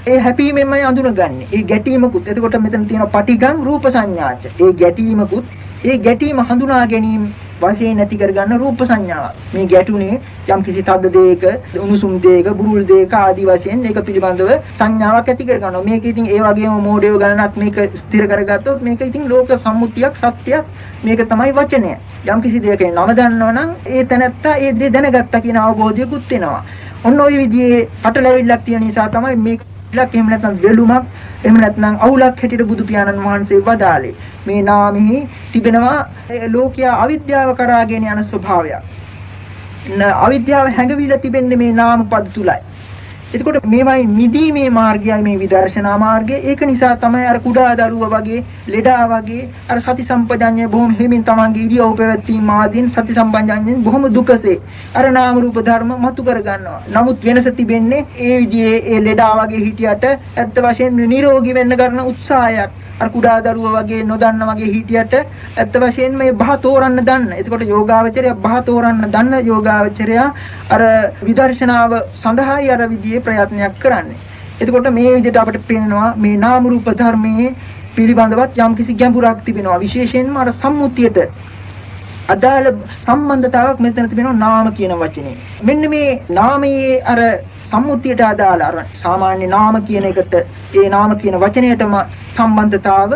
Speaker 1: ඒ හැපීමෙන්මයි අඳුනගන්නේ. ඒ ගැටීමකුත් එතකොට මෙතන තියෙන පටිගම් රූප සංඥාච. ඒ ගැටීමකුත් ඒ ගැටීම හඳුනා ගැනීම වශයෙන් නැති කරගන්න රූප සංඥාවක්. මේ ගැටුනේ යම් කිසි තද්ද දෙයක, උණුසුම් දෙයක, බුරුල් දෙයක ආදී වශයෙන් ඒක පිළිබඳව සංඥාවක් ඇති කරගන්නවා. මේක ඉතින් ඒ වගේම මෝඩයෝ ගණනක් මේක ස්ථිර කරගත්තොත් මේක ඉතින් ලෝක සම්මුතියක් සත්‍යයක්. මේක තමයි වචනය. යම් කිසි දෙයක නම දන්නවනම් ඒ තැනත්තා ඒ දේ දැනගත්තා කියන අවබෝධයකුත් වෙනවා. ඔන්න ওই විදිහේ පටලැවිල්ලක් තියෙන නිසා තමයි මේක ලක් එහෙම නැත්නම් වෙලුමක් එහෙම නැත්නම් අවුලක් හැටියට බුදු පියාණන් වහන්සේ වදාළේ මේ නාමෙහි තිබෙනවා ලෝකයා අවිද්‍යාව කරාගෙන යන ස්වභාවයක්. අවිද්‍යාව හැඟවිලා තිබෙන්නේ මේ නාම පද තුලයි. එතකොට මේවයි මිදීමේ මාර්ගයයි මේ විදර්ශනා මාර්ගය. ඒක නිසා තමයි අර කුඩා දරුවා වගේ, ලෙඩා වගේ අර සති සම්පජඤ්ඤය බොහොම හිමින් තමන්ගේ ඉරියව් පැවැත්වීම ආදීන් සති සම්පජඤ්ඤයෙන් බොහොම දුකසේ අර නාම රූප ධර්ම මතු කර ගන්නවා. නමුත් වෙනස තිබෙන්නේ ඒ විදිහේ ඒ ලෙඩා වගේ හිටියට ඇත්ත වශයෙන්ම නිරෝගී වෙන්න කරන උත්සාහයක්. අර කුඩා දරුවා වගේ නොදන්න වගේ හිටියට ඇත්ත වශයෙන්ම මේ බහ තෝරන්න දන්න. එතකොට යෝගාවචරය බහ තෝරන්න දන්න යෝගාවචරය අර විදර්ශනාව සඳහායි අර විදිහේ ප්‍රයත්නයක් කරන්නේ. එතකොට මේ විදිහට අපිට පේනවා මේ නාම රූප ධර්මයේ පිළිබඳවත් යම්කිසි ගැඹුරක් තිබෙනවා. විශේෂයෙන්ම අර සම්මුතියට අදාළ සම්බන්ධතාවක් මෙතන තිබෙනවා නාම කියන වචනේ. මෙන්න මේ නාමයේ අර සම්මුතියට අදාළ අර සාමාන්‍ය නාම කියන එකට ඒ නාම කියන වචනයටම සම්බන්ධතාව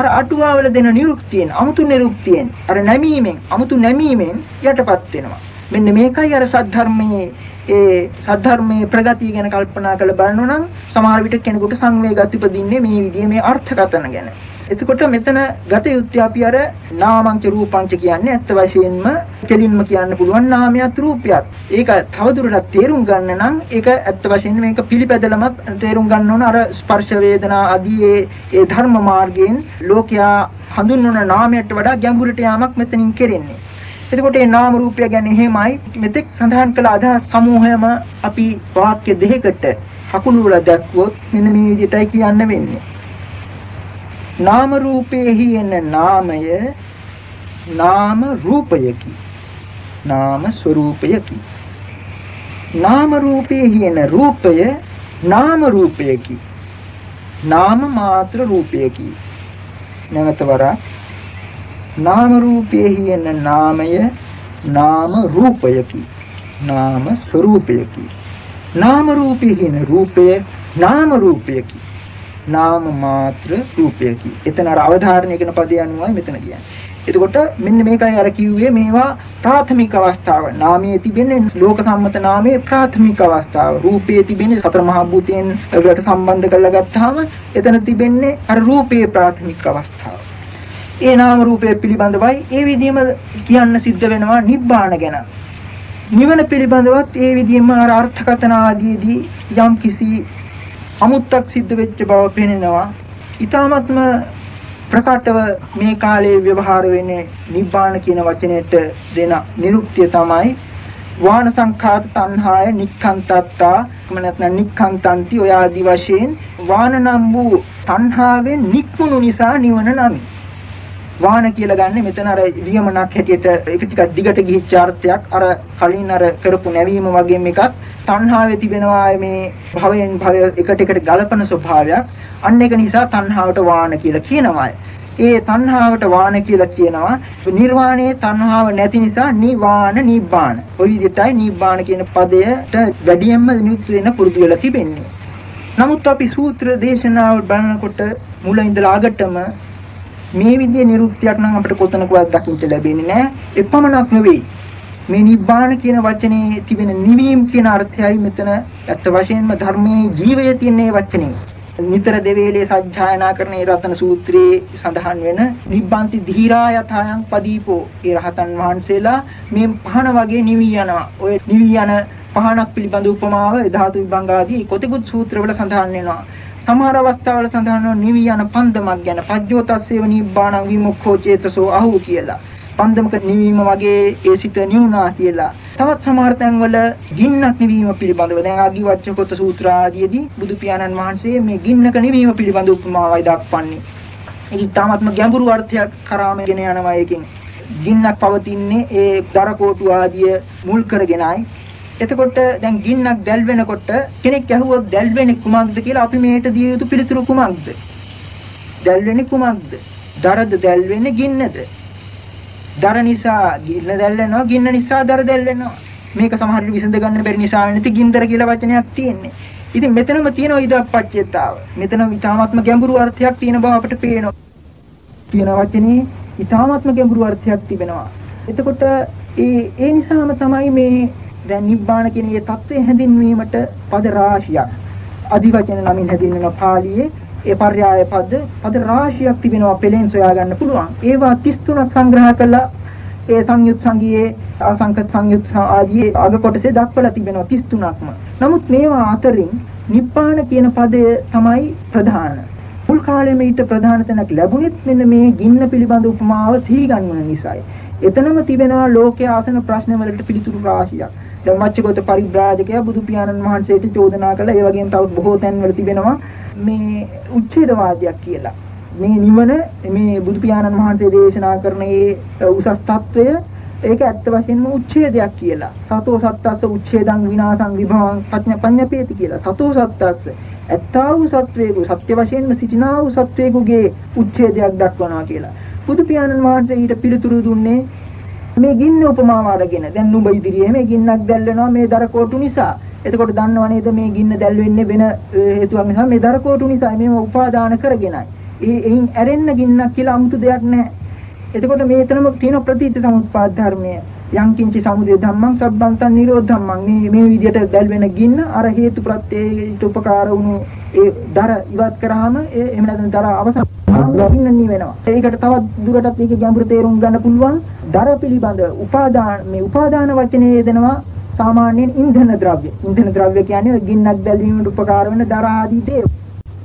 Speaker 1: අර අටුවාවල දෙන නිරුක්තියෙන් අමුතු නිරුක්තියෙන් අර නැමීමෙන් අමුතු නැමීමෙන් යටපත් වෙනවා. මෙන්න මේකයි අර සද්ධර්මයේ ඒ සද්ධර්මයේ ප්‍රගතිය ගැන කල්පනා කරලා බලනවා නම් සමහර විට කෙනෙකුට සංවේගات ඉපදින්නේ මේ විදිහේ මේ අර්ථකථන ගැන. එතකොට මෙතන ගත යුත්තේ අපි අර නාමංච රූපංච කියන්නේ ඇත්ත වශයෙන්ම කෙලින්ම කියන්න පුළුවන් නාමයක් රූපයක්. ඒක තවදුරටත් තේරුම් ගන්න නම් ඒක ඇත්ත වශයෙන්ම මේක පිළිපැදලම තේරුම් ගන්න ඕන අර ස්පර්ශ වේදනා ආදී ඒ ඒ ධර්ම මාර්ගයෙන් ලෝකයා හඳුන්වන නාමයට වඩා ගැඹුරට යාමක් මෙතනින් කෙරෙන්නේ. එතකොට මේ නාම රූපය ගැන එහෙමයි මෙතෙක් සඳහන් කළ අදහස් සමූහයම අපි වාක්‍ය දෙකකට හකුළු වල දැක්වුවොත් මෙන්න මේ විදිහටයි කියන්න වෙන්නේ. නාම රූපේහි එන නාමය නාම රූපයකි නාම ස්වરૂපයකි නාම රූපේහි එන රූපය නාම රූපයකි නාම මාත්‍ර රූපයකි නැවත වරක්. නාම රූපේහි එන නාමය නාම රූපයකි නාම ස්වરૂපයකි නාම රූපේහි එන රූපය නාම රූපයකි නාම මාත්‍ර රූපයකි. එතන අර අවධාරණය කරන පදේ අනුවයි මෙතන කියන්නේ. එතකොට මෙන්න මේකයි අර කිව්වේ මේවා ප්‍රාථමික අවස්ථාව. නාමයේ තිබෙන්නේ ලෝක සම්මත නාමයේ ප්‍රාථමික අවස්ථාව. රූපයේ තිබෙන්නේ සතර මහා භූතයන් වලට සම්බන්ධ කරලා ගත්තාම එතන තිබෙන්නේ අර රූපයේ ප්‍රාථමික අවස්ථාව. ඒ නාම රූපයේ පිළිබඳවයි ඒ විදිහම කියන්න සිද්ධ වෙනවා නිබ්බාන ගැන. නිවන පිළිබඳවත් ඒ විදිහම අර අර්ථකථන ආදීදී යම් කිසි අමුත්තක් සිද්ධ වෙච්ච බව පෙනෙනවා. ඊ타මත්ම ප්‍රකටව මේ කාලේ ව්‍යවහාර වෙන්නේ නිබ්බාන කියන වචනයට දෙන නිරුක්තිය තමයි වාන සංඛාත තණ්හාය නික්ඛන්තත්තා කම නැත්නම් නික්ඛන්තන්ති ඔය ආදි වශයෙන් වාන නම් වූ තණ්හාවෙන් නික්මුණු නිසා නිවන නමි. වාහන කියලා ගන්න මෙතන අර වියමනක් හැටියට ඒක ටිකක් දිගට ගිහිච්ච අර්ථයක්. අර කලින් අර කරපු නැවීම වගේම එකක්. තණ්හාවේ තිබෙනවා මේ භවයෙන් භවය එකට එකට ගලපන ස්වභාවයක්. අන්න ඒක නිසා තණ්හාවට වාහන කියලා කියනවා. ඒ තණ්හාවට වාහන කියලා කියනවා. නිර්වාණයේ තණ්හාව නැති නිසා නිවාන නිබ්බාන. ඔය විදිහටයි නිබ්බාන කියන පදයට වැඩියෙන්ම නියුත් වෙන පුරුදු වෙලා තිබෙන්නේ. නමුත් අපි සූත්‍ර දේශනාවල් බලනකොට මුල ඉඳලා අගටම මේ විදිහේ නිරුක්තියක් නම් අපිට කොතනකවත් දකින්න ලැබෙන්නේ නැහැ. එපමණක් නෙවෙයි. මේ නිබ්බාන කියන වචනේ තිබෙන නිවීම කියන අර්ථයයි මෙතන ඇත්ත වශයෙන්ම ධර්මයේ ජීවය තියෙන වචනේ. නිතර දෙවේලේ සජ්ජායනා කරන ඒ රතන සූත්‍රයේ සඳහන් වෙන නිබ්බන්ති ධීරා යථායන් පදීපෝ ඒ රහතන් වහන්සේලා මේ පහන වගේ නිවි යනවා. ඔය නිවි යන පහනක් පිළිබඳ උපමාව ධාතු විභංග ආදී කොතෙකුත් සූත්‍රවල සඳහන් වෙනවා. සමහර අවස්ථාවල සඳහන් වන නිවි යන පන්දමක් ගැන පජ්ජෝතස්සේව නිබ්බාණං විමුක්ඛෝ චේතසෝ අහු කියලා. පන්දමක නිවීම වගේ ඒ සිත නිවුණා කියලා. තවත් සමහර තැන්වල ගින්නක් නිවීම පිළිබඳව දැන් ආගිවච්ඡකොත සූත්‍ර ආදීදී බුදු පියාණන් වහන්සේ මේ ගින්නක නිවීම පිළිබඳ උපමාවයි දක්වන්නේ. ඒක තාමත්ම ගැඹුරු අර්ථයක් කරාම ගෙන යනවා එකෙන්. ගින්නක් පවතින්නේ ඒ දරකෝටු ආදිය මුල් කරගෙනයි එතකොට දැන් ගින්නක් දැල් වෙනකොට කෙනෙක් ඇහුවොත් දැල් වෙන්නේ කුමක්ද කියලා අපි මේට දිය යුතු පිළිතුරු කුමක්ද? දැල් වෙන්නේ කුමක්ද? දරද දැල් වෙන්නේ ගින්නද? දර නිසා ගින්න දැල් වෙනවා, ගින්න නිසා දර දැල් වෙනවා. මේක සමහර විට විසඳ ගන්න බැරි නිසා වෙනති ගින්දර කියලා වචනයක් තියෙන්නේ. ඉතින් මෙතනම තියෙන ඉදප්පච්චයතාව. මෙතන ඊටාත්ම ගැඹුරු අර්ථයක් තියෙන බව අපිට පේනවා. තියෙන වචනේ ඊටාත්ම ගැඹුරු අර්ථයක් තිබෙනවා. එතකොට ඒ ඒ නිසාම තමයි මේ දැන් නිබ්බාන කියන මේ தත්ත්වය හැඳින්වීමට පද රාශියක් අදිවචන නමින් හැඳින්වෙන පාළියේ ඒ පర్యాయ පද පද රාශියක් තිබෙනවා පෙළෙන් සොයා ගන්න පුළුවන්. ඒවා 33ක් සංග්‍රහ කළා ඒ සංයුත් සංගියේ අසංකත සංයුත් ආදී අග කොටසේ දක්වලා තිබෙනවා 33ක්ම. නමුත් මේවා අතරින් නිබ්බාන කියන පදය තමයි ප්‍රධාන. මුල් කාලෙම ඊට ප්‍රධාන තැනක් ලැබුණෙත් මෙන්න මේ ගින්න පිළිබඳ උපමාව සිහිගන්වන නිසායි. එතනම තිබෙනවා ලෝකයේ ආසන ප්‍රශ්න වලට පිළිතුරු රාශියක්. ධම්මච්චගත පරිබ්‍රාජකයා බුදු පියාණන් වහන්සේට චෝදනා කළා. ඒ වගේම තවත් බොහෝ තැන්වල තිබෙනවා මේ උච්ඡේදවාදයක් කියලා. මේ නිවන මේ බුදු පියාණන් වහන්සේ දේශනා කරන මේ උසස් తত্ত্বය ඒක ඇත්ත වශයෙන්ම උච්ඡේදයක් කියලා. සතෝ සත්තස්ස උච්ඡේදං විනාසං විභවං පඤ්ඤ පඤ්ඤපේති කියලා. සතෝ සත්තස්ස ඇත්තා වූ සත්වයකු සත්‍ය වශයෙන්ම සිටිනා වූ සත්වයකුගේ උච්ඡේදයක් දක්වනවා කියලා. බුදු පියාණන් වහන්සේ ඊට පිළිතුරු දුන්නේ මේ ගින්න උපමාව අරගෙන දැන් නුඹ ඉදිරියේ මේ ගින්නක් දැල්වෙනවා මේ දර කොටු නිසා. එතකොට දන්නව නේද මේ ගින්න දැල් වෙන්නේ වෙන හේතුවක් නිසා මේ දර කොටු නිසා මේව උපාදාන කරගෙනයි. ඒ එයින් ඇරෙන්න ගින්නක් කියලා 아무තු දෙයක් නැහැ. එතකොට මේතනම තියෙන ප්‍රතිත්‍ය සමුත්පාද ධර්මය යම් කිංචි සමුදය ධම්මං සබ්බන්තං නිරෝධ ධම්මං. මේ මේ විදිහට දැල් වෙන ගින්න අර හේතු ප්‍රත්‍යයට උපකාර වුණු ඒ දර ඉවත් කරාම ඒ එහෙම නැත්නම් දර අවසන් ගින්න නිවෙනවා. ඒකට තවත් දුරටත් ඒක ගැඹුරු තේරුම් ගන්න පුළුවන් දර පිළිබඳ උපාදාන මේ උපාදාන වචනේ යෙදෙනවා සාමාන්‍යයෙන් ඉන්ධන ද්‍රව්‍ය. ඉන්ධන ද්‍රව්‍ය කියන්නේ ගින්නක් දැල්වීමට උපකාර වෙන දර ආදී දේ.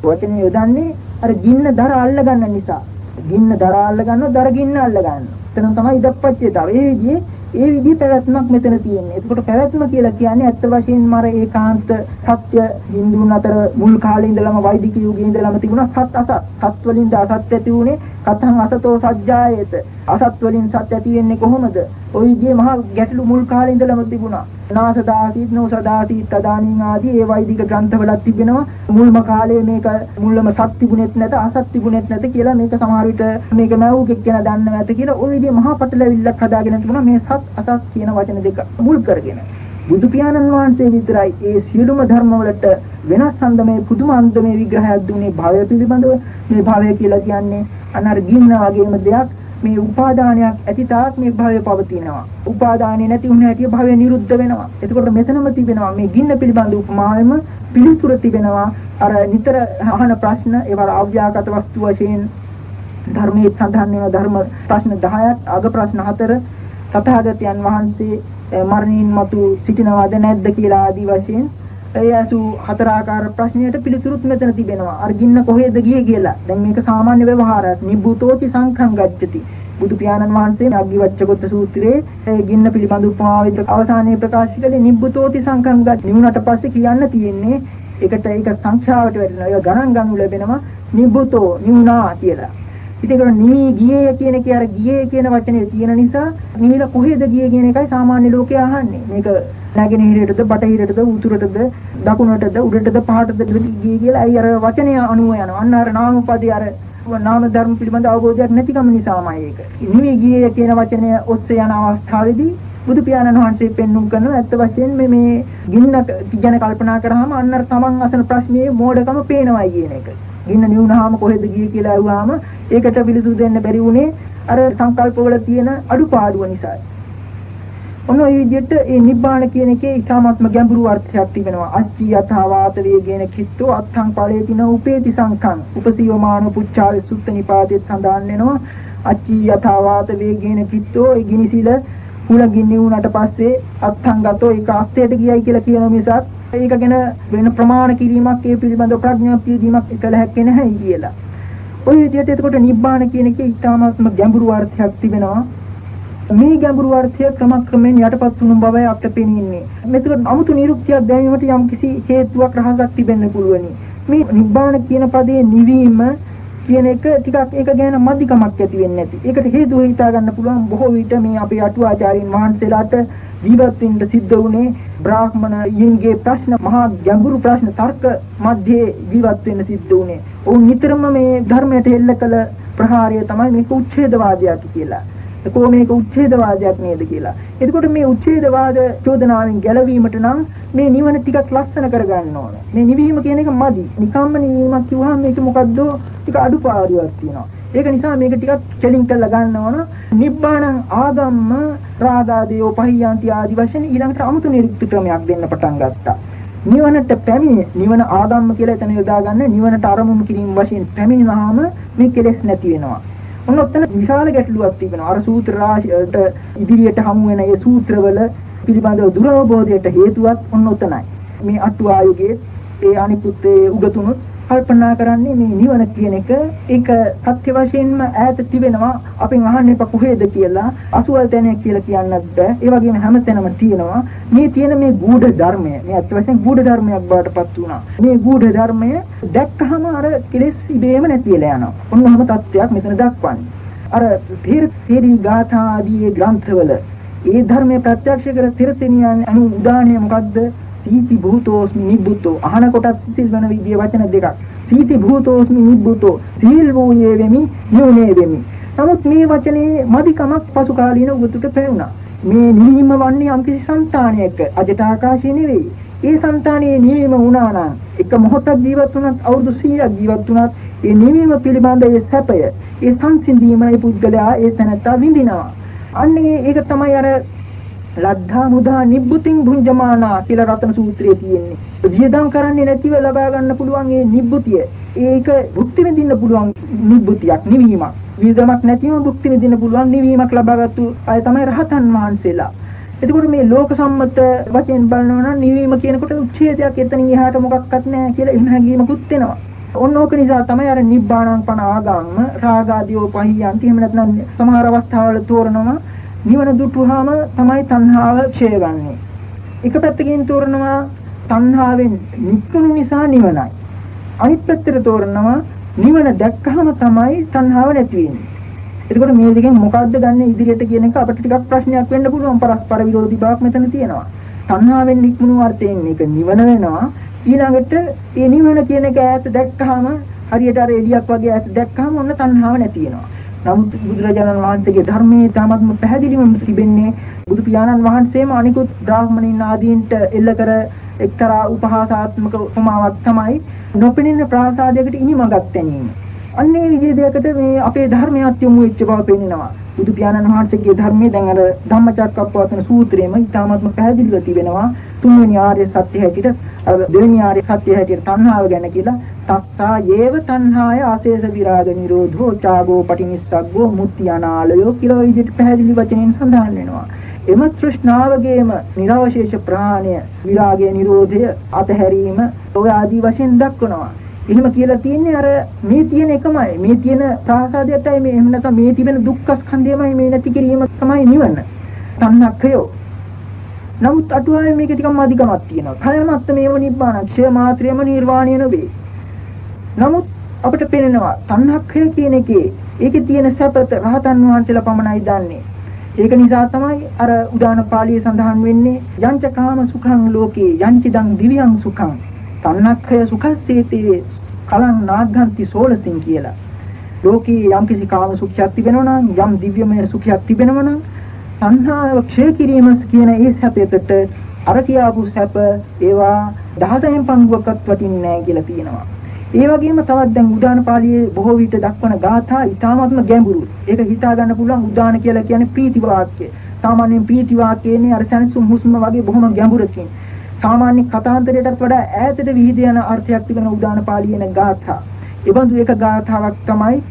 Speaker 1: වචනේ යොදන්නේ අර ගින්න දර අල්ල ගන්න නිසා. ගින්න දර අල්ල ගන්නවා දර ගින්න අල්ල ගන්නවා. එතන තමයි ඉදප්පච්චේතාව. ඒ විදිහේ ඒ විදිහේ පැවැත්මක් මෙතන තියෙන්නේ. එතකොට පැවැත්ම කියලා කියන්නේ ඇත්ත වශයෙන්ම අර ඒකාන්ත සත්‍ය Hinduන් අතර මුල් කාලේ ඉඳලම වෛදික යුගයේ ඉඳලම තිබුණා සත් අසත්. සත් වලින් අසත් ඇති උනේ කතං අසතෝ සජ්ජායේත. අසත් වලින් සත්‍ය ඇති වෙන්නේ කොහොමද? ওই විදිහේ මහා ගැටලු මුල් කාලේ ඉඳලම තිබුණා. නාසදාසීත් නෝසදාසීත් තදානීන් ආදී ඒ වෛදික ග්‍රන්ථවලත් තිබෙනවා මුල්ම කාලේ මේක මුල්ලම සත් තිබුණෙත් නැත අසත් තිබුණෙත් නැත කියලා මේක සමහර විට මේක මැවුකෙක් කියන දන්නේ නැත කියලා ওই විදිහේ මහා පටලැවිල්ලක් හදාගෙන තිබුණා මේ සත් අසත් කියන වචන දෙක මුල් කරගෙන බුදු පියාණන් වහන්සේ විතරයි ඒ සියලුම ධර්ම වලට වෙනස් අන්දමේ පුදුම අන්දමේ විග්‍රහයක් දුන්නේ භවය පිළිබඳව මේ භවය කියලා කියන්නේ අනර ගින්න වගේම දෙයක් මේ උපාදානයක් ඇති තාක් මේ භවය පවතිනවා. උපාදානෙ නැති වුණ හැටි භවය නිරුද්ධ වෙනවා. එතකොට මෙතනම තිබෙනවා මේ ගින්න පිළිබඳ උපමාවෙම පිළිතුර තිබෙනවා. අර නිතර අහන ප්‍රශ්න ඒවල අව්‍යාකට වස්තු වශයෙන් ධර්මයේ සඳහන් වෙන ධර්ම ප්‍රශ්න 10ක් අග ප්‍රශ්න 4 තථාගතයන් වහන්සේ මරණින් මතු සිටිනවද නැද්ද කියලා ආදී වශයෙන් ඒ අසු හතරාකාර ප්‍රශ්නයට පිළිතුරුත් මෙතන තිබෙනවා. අර ගින්න කොහෙද ගියේ කියලා. දැන් මේක සාමාන්‍ය ව්‍යවහාරයක්. නිබ්බුතෝති සංඛං ගච්ඡති. බුදු පියාණන් වහන්සේ අග්ගිවච්ඡකොත්ත සූත්‍රයේ ඒ ගින්න පිළිබඳ උපමාවෙත් අවසානයේ ප්‍රකාශ කළේ නිබ්බුතෝති සංඛං ගච්ඡ. නිවුණට පස්සේ කියන්න තියෙන්නේ ඒකට ඒක සංඛ්‍යාවට වැටෙනවා. ඒක ගණන් ගන්නු ලැබෙනවා නිබ්බුතෝ නිවුණා කියලා. ඉතින් ඒක නිමි ගියේ කියන එක අර ගියේ කියන වචනේ තියෙන නිසා නිවිල කොහෙද ගියේ කියන එකයි සාමාන්‍ය ලෝකයා අහන්නේ. මේක නැගෙනහිරටද බටහිරටද උතුරටද දකුණටද උඩටද පහටද ගියේ කියලා අයි අර වචනය අනුව යනවා. අන්න අර නාමපදේ අර නාම ධර්ම පිළිබඳ අවබෝධයක් නැතිකම නිසාමයි ඒක. නිවි ගියේ කියන වචනය ඔස්සේ යන අවස්ථාවේදී බුදු පියාණන් වහන්සේ පෙන්눔 කරන ඇත්ත වශයෙන්ම මේ ගින්න ගැන කල්පනා කරාම අන්න අර තමන් අසන ප්‍රශ්නේ මෝඩකම පේනවයි කියන එක. ගින්න නිවුනහම කොහෙද ගියේ කියලා අහුවාම ඒකට පිළිතුරු දෙන්න බැරි වුණේ අර සංකල්පවල තියෙන අඩුපාඩුව නිසායි. ඔන්න ඔය විදිහට මේ නිබ්බාන කියන එකේ ඊටාත්ම ගැඹුරු අර්ථයක් තිබෙනවා. අච්චි යථාවාත වේගේන කිත්තෝ අත්ථං ඵලේතින උපේති සංඛං. උපසීවමාන පුච්චාවේ සුත්ත නිපාතේ සඳහන් වෙනවා. අච්චි යථාවාත වේගේන කිත්තෝ ඒ ගිනිසිල මුල ගිනි වුණාට පස්සේ අත්ථං ගතෝ ඒක අස්තයට ගියයි කියලා කියන මිසක් ඒක ගැන වෙන ප්‍රමාණ කිරීමක් ඒ පිළිබඳව ප්‍රඥා පිළිදීමක් එකල හැක්කේ නැහැ කියලා. ඔය විදිහට එතකොට නිබ්බාන කියන එකේ ඊටාත්ම ගැඹුරු අර්ථයක් තිබෙනවා. මේ ගැඹුරු අර්ථය ක්‍රමක්‍රමයෙන් යටපත් වුණු බවයි අපට පෙනෙන්නේ. මෙතන 아무තු නිරුක්තියක් දැමීමට යම් කිසි හේතුවක් රහසක් තිබෙන්න පුළුවනි. මේ නිබ්බාන කියන පදයේ නිවීම කියන එක ටිකක් ඒක ගැන මධිකමක් ඇති වෙන්නේ නැති. ඒකට හේතුව හිතා ගන්න පුළුවන් බොහෝ විට මේ අපේ අටුවාචාරින් වහන්සේලාට ජීවත් වෙන්න සිද්ධ වුණේ බ්‍රාහ්මණ යින්ගේ ප්‍රශ්න මහා ගැඹුරු ප්‍රශ්න තර්ක මැද්දේ ජීවත් වෙන්න සිද්ධ වුණේ. ඔවුන් නිතරම මේ ධර්මයට එල්ල කළ ප්‍රහාරය තමයි මේක උච්ඡේදවාදයක් කියලා. කොහොම මේක උච්ඡේදවාදයක් නේද කියලා. එතකොට මේ උච්ඡේදවාද චෝදනාවෙන් ගැලවීමට නම් මේ නිවන ටිකක් ලස්සන කරගන්න ඕන. මේ නිවීම කියන එක මදි. නිකම්ම නිවීමක් කිව්වහම මේක මොකද්ද ටික අඩුපාඩුවක් තියෙනවා. ඒක නිසා මේක ටිකක් චෙලින් කරලා ගන්න ඕන. නිබ්බාණං ආගම්ම රාගාදීෝ පහියන්ති ආදි වශයෙන් ඊළඟට අමුතු නිරුක්ති ක්‍රමයක් දෙන්න පටන් ගත්තා. නිවනට පැමිණ නිවන ආගම්ම කියලා එතන යොදා ගන්න නිවනට අරමුණු කිරීම වශයෙන් පැමිණෙනාම මේ කෙලෙස් නැති වෙනවා. ඔන්න ඔතන විශාල ගැටලුවක් තිබෙනවා. අර සූත්‍ර රාශියට ඉදිරියට හමු වෙන ඒ සූත්‍රවල පිළිබඳව දුරවබෝධයට හේතුවත් ඔන්න ඔතනයි. මේ අටුවායුගේ ඒ අනිකුත් ඒ උගතුනුත් කල්පනා කරන්නේ මේ නිවන කියන එක. ඒක සත්‍ය වශයෙන්ම ඈත තිබෙනවා. අපෙන් අහන්න එපා කොහෙද කියලා. අසුවල් තැනක් කියලා කියන්නත් බෑ. ඒ වගේම හැමතැනම තියෙනවා. මේ තියෙන මේ ගූඪ ධර්මය. මේ අත් වශයෙන් ගූඪ ධර්මයක් බවට පත් වුණා. මේ ගූඪ ධර්මය දැක්කහම අර කෙලෙස් ඉබේම නැති වෙලා යනවා. ඔන්නෝම තත්ත්වයක් මෙතන දක්වන්නේ. අර තීර්ථේරි ගාථා ආදී ග්‍රන්ථවල ඒ ධර්මයේ ප්‍රත්‍යක්ෂ කර තිරතිනියන් අනු උදාහරණය මොකද්ද? සීති භූතෝස්මි නිබ්බුතෝ අහන කොටත් සිසිල් වෙන විදිය වචන දෙකක්. සීති භූතෝස්මි නිබ්බුතෝ සීල් වූයේ වෙමි නියුනේ වෙමි. නමුත් මේ වචනේ මදිකමක් පසු කාලීන උගතුට පැවුණා මේ නිවීම වන්නේ යම්කිසි సంతානයක අජට ආකාශය නෙවෙයි. ඒ సంతානයේ නිවීම වුණා නම් එක මොහොතක් ජීවත් වුණත් අවුරුදු 100ක් ජීවත් වුණත් ඒ නිවීම පිළිබඳ ඒ සැපය ඒ සංසිඳීමයි පුද්ගලයා ඒ තැනත්තා විඳිනවා. අන්නේ ඒක තමයි අර ලද්ධා මුදා නිබ්බුතින් භුංජමානා කියලා රතන සූත්‍රයේ තියෙන්නේ. වියදම් කරන්නේ නැතිව ලබා ගන්න පුළුවන් මේ නිබ්බුතිය. ඒක භුක්ති විඳින්න පුළුවන් නිබ්බුතියක් නිවීමක්. වියදමක් නැතිව භුක්ති විඳින්න පුළුවන් නිවීමක් ලබාගත්තු අය තමයි රහතන් වහන්සේලා. එතකොට මේ ලෝක සම්මත වශයෙන් බලනවා නම් නිවීම කියනකොට උච්ඡේදයක් එතනින් එහාට මොකක්වත් නැහැ කියලා එහෙම හැඟීමකුත් එනවා. ඔන්න ඕක නිසා තමයි අර නිබ්බාණං පණ ආගම්ම රාගාදීෝ පහියන්ති එහෙම නැත්නම් සමහර අවස්ථාවල තෝරනවා නිවන දුටුවාම තමයි තණ්හාව ක්ෂය ගන්නෙ. එක පැත්තකින් තෝරනවා තණ්හාවෙන් නික්මුණු නිසා නිවනයි. අනිත් පැත්තට තෝරනවා නිවන දැක්කහම තමයි තණ්හාව නැති වෙන්නේ. එතකොට මේ දෙකෙන් මොකද්ද ගන්න ඉදිරියට කියන එක අපිට ටිකක් ප්‍රශ්නයක් වෙන්න පුළුවන් පරස්පර විරෝධී බවක් මෙතන තියෙනවා. තණ්හාවෙන් නික්මුණු අර්ථයෙන් මේක නිවන වෙනවා. ඊළඟට මේ නිවන කියන එක ඈත දැක්කහම හරියට අර එළියක් වගේ ඈත දැක්කහම ඔන්න තණ්හාව නැති වෙනවා. නමුත් බුදුරජාණන් වහන්සේගේ ධර්මයේ තාමත්ම පැහැදිලිවම තිබෙන්නේ බුදු පියාණන් වහන්සේම අනිකුත් බ්‍රාහ්මණින් ආදීන්ට එල්ල කර එක්තරා උපහාසාත්මක උපමාවක් තමයි නොපෙනෙන ප්‍රාසාදයකට ඉනිමගක් තැනීම. අන්නේ විදිහයකට මේ අපේ ධර්මයත් යොමු වෙච්ච බව පෙන්නනවා. බුදු පියාණන් වහන්සේගේ ධර්මයේ දැන් අර ධම්මචක්කප්පවත්තන සූත්‍රයේම ඊටාත්ම පැහැදිලිව තිබෙනවා. තුන්වෙනි ආර්ය සත්‍ය හැටියට දෙවෙනි ආර්ය සත්‍ය හැටියට තණ්හාව ගැන කියලා තස්සා යේව තණ්හාය ආශේෂ විරාග නිරෝධෝ චාගෝ පටිනිස්සග්ගෝ මුත්‍ති අනාලයෝ කියලා විදිහට පැහැදිලි වචනෙන් සඳහන් වෙනවා. එම තෘෂ්ණාවගේම නිරවශේෂ ප්‍රාණය විරාගයේ නිරෝධය අතහැරීම ඔය ආදී වශයෙන් දක්වනවා. එහෙම කියලා තියෙන්නේ අර මේ තියෙන එකමයි. මේ තියෙන සාසාදයටයි මේ එහෙම නැත්නම් මේ තිබෙන දුක්ඛ ස්කන්ධයමයි මේ නැති කිරීම තමයි නිවන. තණ්හක්ඛයෝ නමුත් අටුවාවේ මේක ටිකක් අධිකමක් තියෙනවා. කයමත්ත මේව නිබ්බාන ක්ෂය මාත්‍රියම නිර්වාණය නෙවේ. නමුත් අපිට පේනවා තණ්හක්ඛය කියන එකේ ඒකේ තියෙන සැපත රහතන් වහන්සේලා පමණයි දන්නේ. ඒක නිසා තමයි අර උදාන පාළියේ සඳහන් වෙන්නේ යංච කාම සුඛං ලෝකේ යංචිදං දිව්‍යං සුඛං තණ්හක්ඛය සුඛස්සීතේ කලං නාග්ගන්ති සෝලසින් කියලා. ලෝකේ යම් කිසි කාම සුඛයක් තිබෙනවා නම් යම් දිව්‍යමය සුඛයක් තිබෙනවා නම් සංහාව ක්ෂය කිරීම කියන ඒ සැපයට අර කියාපු සැප ඒවා දහසෙන් පංගුවක්වත් වටින්නේ නැහැ කියලා තියෙනවා. ඒ වගේම තවත් දැන් උදාන පාළියේ බොහෝ විට දක්වන ගාථා ඊටාත්ම ගැඹුරු. ඒක හිතා ගන්න පුළුවන් උදාන කියලා කියන්නේ ප්‍රීති වාක්‍ය. සාමාන්‍යයෙන් ප්‍රීති වාක්‍යයනේ අර සැනසුම් හුස්ම වගේ බොහොම ගැඹුරකින්. සාමාන්‍ය කතාන්තරයටත් වඩා ඈතට විහිද යන අර්ථයක් තිබෙන උදාන පාළියේ ගාථා. ඒ බඳු එක ගාථාවක් තමයි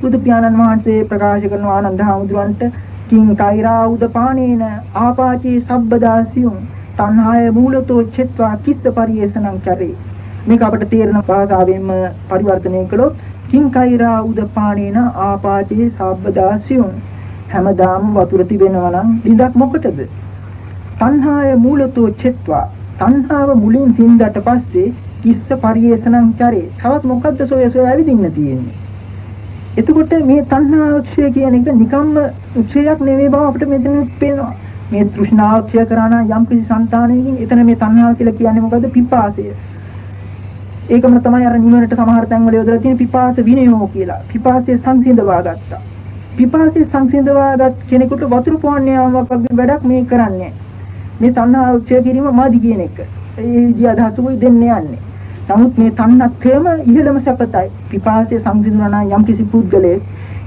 Speaker 1: බුදු පියාණන් වහන්සේ ප්‍රකාශ කරන ආනන්ද හාමුදුරන්ට කිං කෛරා උදපානේන ආපාචේ සබ්බදාසියුම් තණ්හාය මූලතෝ චෙත්වා කිස්ස පරියේසනං කරේ මේක අපිට තේරෙන භාෂාවෙන්ම පරිවර්තනය කළොත් කිං කෛරා උදපානේන ආපාචේ සබ්බදාසියුම් හැමදාම වතුර තිබෙනවා නම් ලිඳක් මොකටද? තණ්හාය මූලතෝ චෙත්වා. තණ්හාව මුලින් සින්දට පස්සේ කිස්ස පරියේසනං කරේ තවත් මොකද්ද සොය සොය ඇවිදින්න තියෙන්නේ? එතකොට මේ තණ්හාක්ෂය කියන එක නිකම්ම ක්ෂයක් නෙවෙයි බව අපිට මෙතන පේනවා. මේ තෘෂ්ණාක්ෂය කරා නම් යම් කිසි సంతානයකින් එතන මේ තණ්හාව කියලා කියන්නේ මොකද්ද? පිපාසය. ඒකම තමයි අර නිවනට සමහර තැන්වල යොදලා තියෙන පිපාස විනයෝ කියලා. පිපාසය සංසිඳවා ගත්තා. පිපාසය සංසිඳවාගත් කෙනෙකුට වතුර පොවන්නේවක් වගේ වැඩක් මේ කරන්නේ. මේ තණ්හාක්ෂය කිරීම මාදි කියන එක. ඒ විදිහ අදහසුයි දෙන්නේ යන්නේ. නමුත් මේ තණ්හක්කයම ඉහළම සැපතයි. පිපාසය සංසිඳුණා නම් යම්කිසි පුද්ගලයෙක්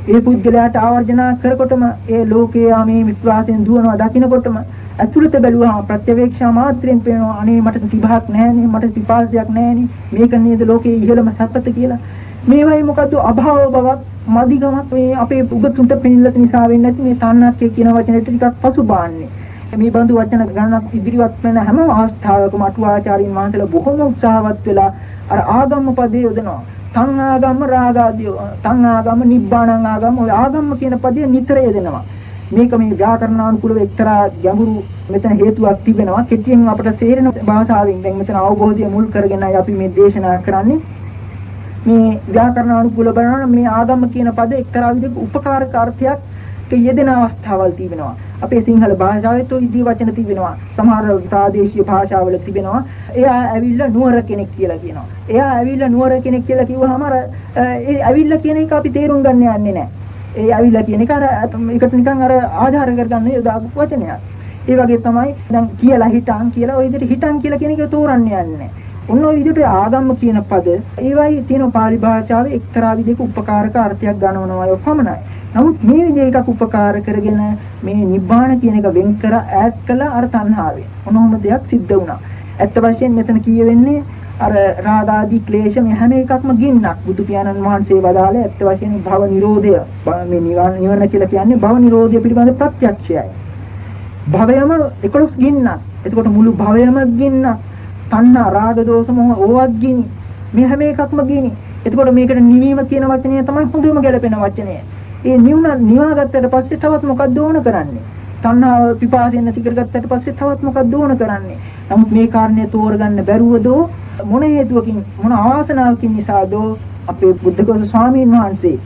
Speaker 1: ඒ පුද්ගලයාට ආවර්ජනා කරකොටම ඒ ලෝකයේ මේ විශ්වාසයෙන් දුවනවා දකින්නකොටම ඇතුළත බැලුවාම ප්‍රත්‍යවේක්ෂා මාත්‍රයෙන් පේනවා අනේ මට තිබහක් නැහැනේ මට පිපාසයක් නැහැනේ මේක නේද ලෝකයේ ඉහළම සැපත කියලා මේවයි මොකද්ද අභාව බවක් මදිකමක් මේ අපේ උගතුන්ට පෙන්නලත් නිසා වෙන්නේ නැති මේ තණ්හක්කේ කියන වචනෙට ටිකක් පසුබාන්නේ. මේ බඳු වචන ගණනක් ඉදිරිවත් වෙන හැම අවස්ථාවකම අටුවාචාරින් වහන්සේලා බොහොම උත්සාහවත් වෙලා අර ආගම්ම පදේ යොදනවා. තං ආගම්ම රාගාදී තං ආගම්ම නිබ්බාණං ආගම්ම ඔය ආගම්ම කියන පදේ නිතර යදෙනවා. මේක මේ ව්‍යාකරණානුකූලව එක්තරා ගැඹුරු මෙතන හේතුවක් තිබෙනවා. කෙටියෙන් අපට තේරෙන භාෂාවෙන් දැන් මෙතන අවබෝධය මුල් කරගෙනයි අපි මේ දේශනා කරන්නේ. මේ ව්‍යාකරණ අනුකූල බලනවා මේ ආගම කියන පද එක්තරා විදිහක උපකාරක අර්ථයක් යෙදෙන අවස්ථාවල් තිබෙනවා. අපේ සිංහල භාෂාවෙත් ওই ඉදී වචන තිබෙනවා. සමහර ප්‍රාදේශීය භාෂාවල තිබෙනවා. එයා ඇවිල්ලා නුවර කෙනෙක් කියලා කියනවා. එයා ඇවිල්ලා නුවර කෙනෙක් කියලා කිව්වහම අර ඒ ඇවිල්ලා කියන එක අපි තේරුම් ගන්න යන්නේ නැහැ. ඒ ඇවිල්ලා කියන එක අර ඒකට නිකන් අර ආධාර කරගන්න යොදාපු වචනයක්. ඒ වගේ තමයි දැන් කියලා හිටන් කියලා ওই විදිහට හිටන් කියලා කියන එක තෝරන්නේ නැහැ. ඔන්න ඔය විදිහට ආගම්ම කියන පද ඒවයි තියෙන පාලි භාෂාවේ එක්තරා විදිහක උපකාරක අර්ථයක් ගන්නවනවා ඔය පමණයි. නමුත් මේ විදිහ එකක් උපකාර කරගෙන මේ නිබ්බාන කියන එක වෙන් කර ඈත් කළ අර තණ්හාවෙන්. මොනෝම දෙයක් සිද්ධ වුණා. ඇත්ත වශයෙන් මෙතන කියවෙන්නේ අර රාගාදී ක්ලේශ මේ හැම එකක්ම ගින්නක්. බුදු පියාණන් වහන්සේ වදාළේ ඇත්ත වශයෙන් භව නිරෝධය මේ නිවන කියලා කියන්නේ භව නිරෝධය පිළිබඳ ප්‍රත්‍යක්ෂයයි. භවයම 11 ගින්නක්. එතකොට මුළු භවයම ගින්නක්. තණ්හා රාග දෝෂ මොහ ඕවත් ගිනි මේ හැම එකක්ම ගිනි එතකොට මේකට නිවීම කියන වචනය තමයි හොඳම ගැලපෙන වචනය ඒ නිවුණ නිවාගත්තට පස්සේ තවත් මොකක්ද ඕන කරන්නේ? තණ්හාව පිපාසයෙන් නැති කරගත්තට පස්සේ තවත් මොකක්ද ඕන කරන්නේ? නමුත් මේ කාරණේ තෝරගන්න බැරුවදෝ? මොන හේතුවකින් මොන අවාසනාවකින් නිසාදෝ අපේ බුද්ධකෝස ස්වාමීන් වහන්සේ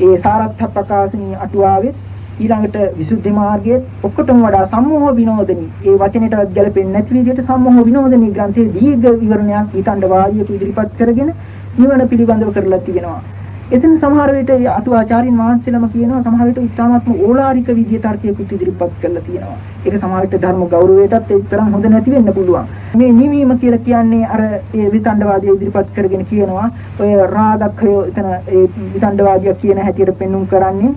Speaker 1: ඒ සාරත්ථ ප්‍රකාශනී අටුවාවෙත් ඊළඟට විසුද්ධි මාර්ගයේ ඔක්කොටම වඩා සම්මෝහ විනෝදනි. ඒ වචනයටවත් ගැලපෙන්නේ නැති විදිහට සම්මෝහ විනෝදනි ග්‍රන්ථයේ දීර්ඝ විවරණයක් ඊටඬ වාදියක ඉදිරිපත් කරගෙන නිවන පිළිබඳව කරලා තිබෙනවා. එතන සමහර විට අටුවාචාරින් වහන්සේලම කියනවා සමහර විට ඉතාමත්ම ඕලාරික විදිය තර්කයකට ඉදිරිපත් කරලා තියෙනවා. ඒක සමහර විට ධර්ම ගෞරවයටත් ඒ තරම් හොඳ නැති වෙන්න පුළුවන්. මේ නිවීම කියලා කියන්නේ අර ඒ විතණ්ඩවාදී ඉදිරිපත් කරගෙන කියනවා ඔය රාගක්ඛය එතන ඒ විතණ්ඩවාදියා කියන හැටියට පෙන්눔 කරන්නේ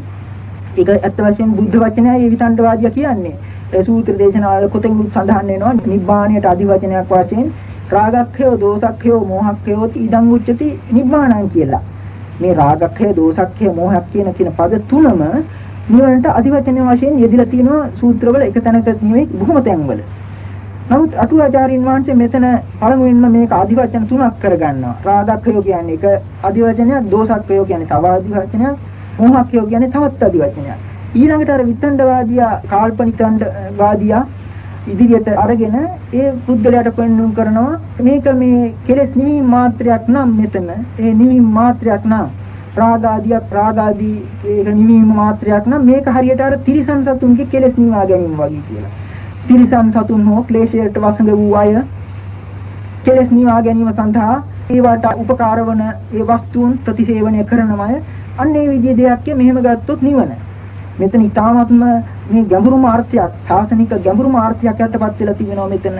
Speaker 1: ඒක ඇත්ත වශයෙන්ම බුද්ධ වචනයයි ඒ විතණ්ඩවාදියා කියන්නේ. ඒ සූත්‍ර දේශනාවල කොතෙකුත් සඳහන් වෙනවා නිබ්බාණයට අදිවචනයක් වශයෙන් රාගක්ඛය, දෝසක්ඛය, මෝහක්ඛය ඉදං උච්චති නිබ්බාණං කියලා. මේ රාගක්ඛය, දෝසක්ඛය, මෝහක් කියන කියන පද තුනම නිවනට අදිවචන වශයෙන් යෙදিলা තියෙනවා සූත්‍රවල එක තැනක නෙවෙයි බොහොම තැන්වල. නමුත් අටුවාචාරින් වහන්සේ මෙතන පළමුවෙන්ම මේක අදිවචන තුනක් කරගන්නවා. රාගක්ඛය කියන්නේ එක අදිවචනයක්, දෝසක්ඛය කියන්නේ තව අදිවචනයක්, මෝහක්කයෝ කියන්නේ තවත් අදි වචනයක්. ඊළඟට අර විත්තණ්ඩවාදියා කාල්පනිකණ්ඩවාදියා ඉදිරියට අරගෙන ඒ පුද්ගලයාට පෙන්වුම් කරනවා මේක මේ කෙලෙස් නිවීම මාත්‍රයක් නම් මෙතන ඒ නිවීම මාත්‍රයක් නම් රාගාදිය රාගාදී ඒක නිවීම මාත්‍රයක් නම් මේක හරියට අර තිරිසන් සතුන්ගේ කෙලෙස් නිවා ගැනීම වගේ කියලා. තිරිසන් සතුන් හෝ ක්ලේශයට වසඟ වූ අය කෙලෙස් නිවා ගැනීම සඳහා ඒවට උපකාර වන ඒ වස්තුන් ප්‍රතිසේවනය කරනමය අන්න ඒ විදිහේ දෙයක් මෙහෙම ගත්තොත් නිවන. මෙතන ඊටාත්ම මේ ගැඹුරු මාර්ථයක්, සාසනික ගැඹුරු මාර්ථයක් යටපත් වෙලා තිබෙනවා මෙතන.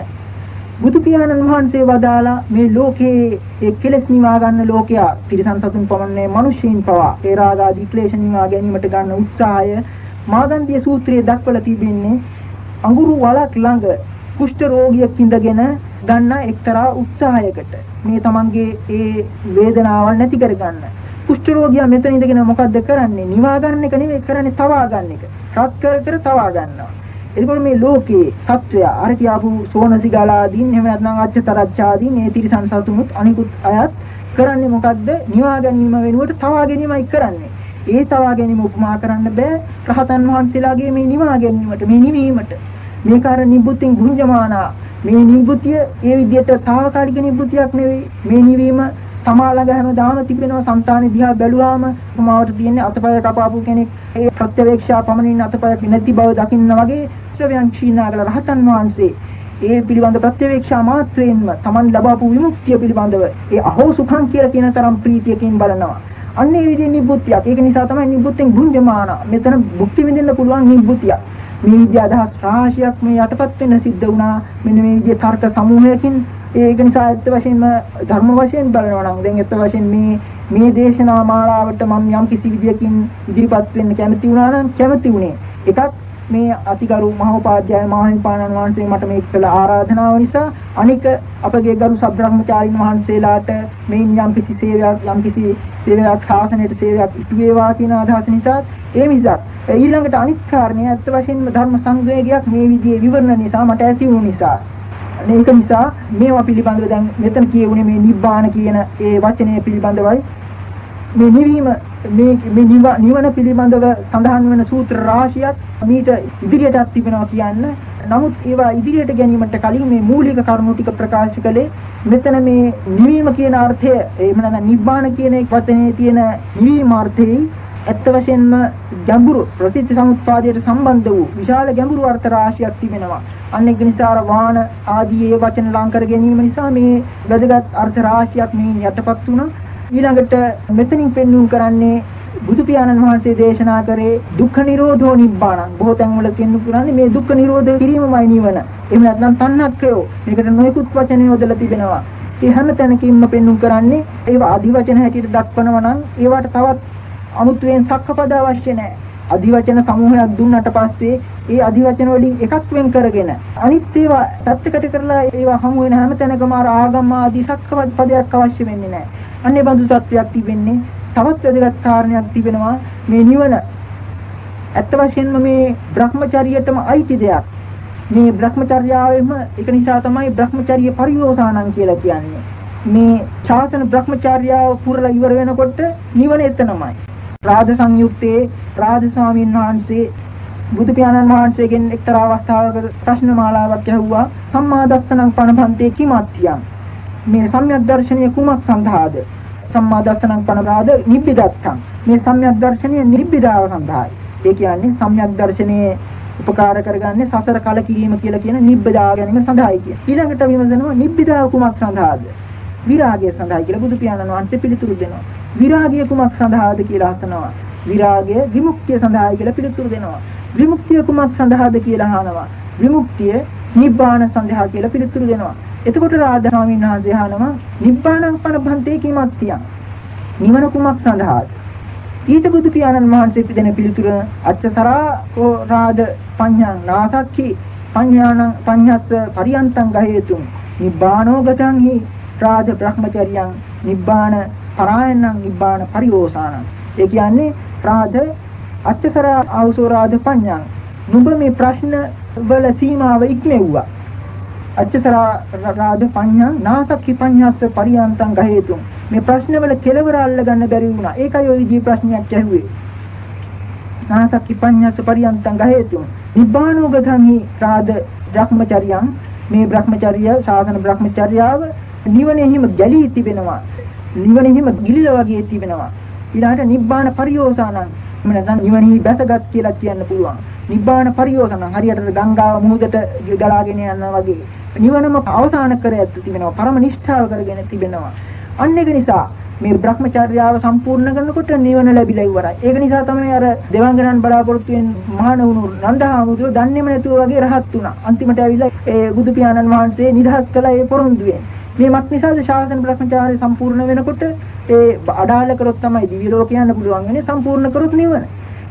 Speaker 1: බුදු පියාණන් වහන්සේ වදාලා මේ ලෝකේ ඒ කෙලෙස් නිවා ගන්න ලෝකයා තිරිසන් සතුන් පමණනේ මිනිසීන් පවා ඒ රාගාදී ක්ලේශ නිවා ගැනීමට ගන්න උත්සාහය මාගන්ධිය සූත්‍රයේ දක්වලා තිබෙන්නේ අඟුරු වලක් ළඟ කුෂ්ඨ රෝගියෙක් ඉඳගෙන ගන්න එක්තරා උත්සාහයකට මේ තමන්ගේ ඒ වේදනාවල් නැති කරගන්න කුෂ්ඨ රෝගියා මෙතන ඉඳගෙන මොකද්ද කරන්නේ? නිවා ගන්න එක නෙවෙයි කරන්නේ තවා ගන්න එක. සත් කර කර තවා ගන්නවා. එතකොට මේ ලෝකේ සත්වයා අර කියාපු සෝනසිගලාදීන් එහෙම නැත්නම් අච්චතරච්ඡාදීන් මේ තිරිසන් සතුමුත් අනිකුත් අයත් කරන්නේ මොකද්ද? නිවා ගැනීම වෙනුවට තවා ගැනීමයි කරන්නේ. ඒ තවා ගැනීම උපමා කරන්න බෑ රහතන් වහන්සේලාගේ මේ නිවා ගැනීමට මේ නිවීමට. මේක අර නිබ්බුතින් ගුංජමානා මේ නිබ්බුතිය ඒ විදිහට తాවකාලික නිබ්බුතියක් නෙවෙයි. මේ නිවීම තමා ළඟ හැමදාම තිබෙනවා. సంతානෙ දිහා බැලුවාම මාවට තියෙන අතපය කපාපු කෙනෙක් ඒ ප්‍රත්‍යවේක්ෂා පමණින් අතපය නැති බව දකින්න වගේ ශ්‍රවයන් ක්ෂීනාගල රහතන් වහන්සේ ඒ පිළිබඳ ප්‍රත්‍යවේක්ෂා මාත්‍රයෙන්ම Taman ලබාපු විමුක්තිය පිළිබඳව ඒ අහෝ සුඛං කියලා කියන තරම් ප්‍රීතියකින් බලනවා. අන්න ඒ විදිහේ නිබ්බුතියක්. ඒක නිසා තමයි නිබ්බුතෙන් ගුංජමාන. මෙතන භුක්ති විඳින්න පුළුවන් නිබ්බුතියක්. මේ විදිහ අදහස් රාශියක් මේ යටපත් වෙන්න සිද්ධ වුණා. මෙන්න මේ විදිහ තර්ක සමූහයකින් ඒක නිසා ඇත්ත වශයෙන්ම ධර්ම වශයෙන් බලනවා නම් දැන් ඇත්ත වශයෙන් මේ මේ දේශනා මාලාවට මම යම් කිසි විදියකින් ඉදිරිපත් වෙන්න කැමති වුණා නම් කැමති වුණේ. එකක් මේ අතිගරු මහෝපාද්‍යය මහින්පාණන් වහන්සේ මට මේ කළ ආරාධනාව නිසා අනික අපගේ ගරු සබ්‍රහ්මචාරින් වහන්සේලාට මේ යම් කිසි සේවයක් යම් කිසි සේවයක් ශාසනයට සේවයක් ඉටු වේවා කියන අදහස නිසා ඒ මිසක් ඊළඟට අනිත් කාරණේ අත්ත වශයෙන්ම ධර්ම සංවේගයක් මේ විදිහේ විවරණ නිසා මට ඇති වුණු නිසා. ඒක නිසා මේවා පිළිබඳව දැන් මෙතන කියුනේ මේ නිබ්බාන කියන ඒ වචනය පිළිබඳවයි මේ නිවීම මේ මේ නිවන පිළිබඳව සඳහන් වෙන සූත්‍ර රාශියක් මීට ඉදිරියටත් තිබෙනවා කියන්න. නමුත් ඒවා ඉදිරියට ගැනීමට කලින් මේ මූලික කරුණු ටික ප්‍රකාශ කළේ මෙතන මේ නිවීම කියන අර්ථය එහෙම නැත්නම් නිබ්බාන කියන වචනේ තියෙන නිවීම අර්ථයේ ඇත්ත වශයෙන්ම ගැඹුරු ප්‍රතිත්‍ය සමුත්පාදයට සම්බන්ධ වූ විශාල ගැඹුරු අර්ථ රාශියක් තිබෙනවා. අන්න ඒක නිසා වාහන ආදී ඒ වචන ලං කර ගැනීම නිසා මේ වැදගත් අර්ථ රාශියක් මේ යටපත් වුණා. ඊළඟට මෙතනින් පෙන්වුම් කරන්නේ බුදු පියාණන් වහන්සේ දේශනා කරේ දුක්ඛ නිරෝධෝ නිබ්බාණං බොහෝ තැන්වල කියන්න පුරන්නේ මේ දුක්ඛ නිරෝධය කිරීමමයි නිවන. එහෙම නැත්නම් තණ්හක්කයෝ මේකට නොයෙකුත් වචන යොදලා තිබෙනවා. ඒ හැම තැනකින්ම පෙන්වුම් කරන්නේ ඒවා අදි වචන හැටියට දක්වනවා නම් ඒවට තවත් අමුතුවෙන් සක්කපද අවශ්‍ය නැහැ. අදිවචන සමූහයක් දුන්නට පස්සේ ඒ අදිවචන වලින් එකක් වෙන් කරගෙන අනිත් ඒවා පැත්තකට කරලා ඒවා හමු වෙන හැම තැනකම අර ආගම ආදී සක්කපද පදයක් අවශ්‍ය වෙන්නේ නැහැ. අන්නේ බඳු තත්වයක් තිබෙන්නේ තවත් වැදගත් කාරණයක් තිබෙනවා මේ නිවන ඇත්ත වශයෙන්ම මේ Brahmacharyaටම අයිති දෙයක්. මේ Brahmacharyaවෙම ඒක නිසා තමයි Brahmacharya පරියෝසානං කියලා කියන්නේ. මේ ශාසන Brahmacharyaව පුරලා ඉවර වෙනකොට නිවන එතනමයි. රාජ සංයුත්තේ රාජ ස්වාමීන් වහන්සේ බුදු පියාණන් වහන්සේගෙන් එක්තරා අවස්ථාවක ප්‍රශ්න මාලාවක් ඇහුවා. සම්මා දස්සනං පණපන්තේ කිමත්තියං. මේ සම්‍යක් දර්ශනීය කුමක් සඳහාද? සම්මා දස්සනං පණපාද නිබ්බිදත්තං. මේ සම්‍යක් දර්ශනීය නිබ්බිදාව සඳහායි. ඒ කියන්නේ සම්‍යක් දර්ශනයේ උපකාර කරගන්නේ සසර කල කිරීම කියලා කියන නිබ්බිදා ගැනීම සඳහායි කිය. ඊළඟට විමසනවා නිබ්බිදාව කුමක් සඳහාද? විරාගය සඳහායි කියලා බුදු පියාණන් වහන්සේ පිළිතුරු දෙනවා. විරාගය කුමක් සඳහාද කියලා අහනවා. විරාගය විමුක්තිය සඳහායි කියලා පිළිතුරු දෙනවා. විමුක්තිය කුමක් සඳහාද කියලා අහනවා. විමුක්තිය නිබ්බාන සඳහා කියලා පිළිතුරු දෙනවා. එතකොට රාධා ස්වාමීන් වහන්සේ අහනවා නිබ්බාණං පනබන්තේ කිමත්තියං. නිවන කුමක් සඳහාද? ඊට බුදු පියාණන් වහන්සේ දෙන පිළිතුර අච්චසරා රාද පඤ්ඤාං නාසක්ඛි පඤ්ඤාණං පඤ්ඤස්ස පරියන්තං ගහේතුම් නිබ්බානෝ ගතං හි රාජ බ්‍රහ්මචර්යං නිබ්බාන පරායනං නිබ්බාන පරිෝසානං ඒ කියන්නේ රාජ අච්චසර ආවසෝ රාජ පඤ්ඤං. නුඹ මේ ප්‍රශ්න වල සීමාව ඉක්මෙව්වා. අච්චසර රාජ පඤ්ඤං නාසක්ඛි පඤ්ඤස්ස පරියන්තං ගහේතුම් මේ ප්‍රශ්න වල කෙලවර අල්ල ගන්න බැරි වුණා. ඒකයි ඔය විදිහේ ප්‍රශ්නයක් ඇහුවේ. නාසක්ඛි පඤ්ඤස්ස පරියන්තං ගහේතුම් නිබ්බානෝ ගතංහි රාජ බ්‍රහ්මචර්යං මේ බ්‍රහ්මචර්ය ශාසන බ්‍රහ්මචර්යාව නිවනේහිම ගැලී තිබෙනවා. නිවනේහිම ගිලිලා වගේ තිබෙනවා. ඊළඟට නිබ්බාන පරියෝසානං එහෙම නැත්නම් නිවනෙහි බැසගත් කියලා කියන්න පුළුවන්. නිබ්බාන පරියෝසනං හරියට ගංගාව මුහුදට ගලාගෙන යනවා වගේ. නිවනම අවසාන කර ඇත්තු තිබෙනවා. පරම නිෂ්ඨාව කරගෙන තිබෙනවා. අන්න ඒක නිසා මේ Brahmacharyaව සම්පූර්ණ කරනකොට නිවන ලැබිලා ඉවරයි. ඒක නිසා තමයි අර දෙවංගනන් බලාපොරොත්තු වෙන මහාන වුණු නන්දහාමුදුරුවෝ දන්නේම නැතුව වගේ රහත් වුණා. අන්තිමට ඇවිල්ලා ඒ බුදු පියාණන් වහන්සේ නිදහස් කළා ඒ පොරොන්දුවෙන්. මේ මත් නිසාද ශාසන බ්‍රහ්මචාරය සම්පූර්ණ වෙනකොට ඒ අඩාල කරොත් තමයි දිව්‍ය ලෝක යන්න පුළුවන් වෙන්නේ සම්පූර්ණ කරොත් නිවන.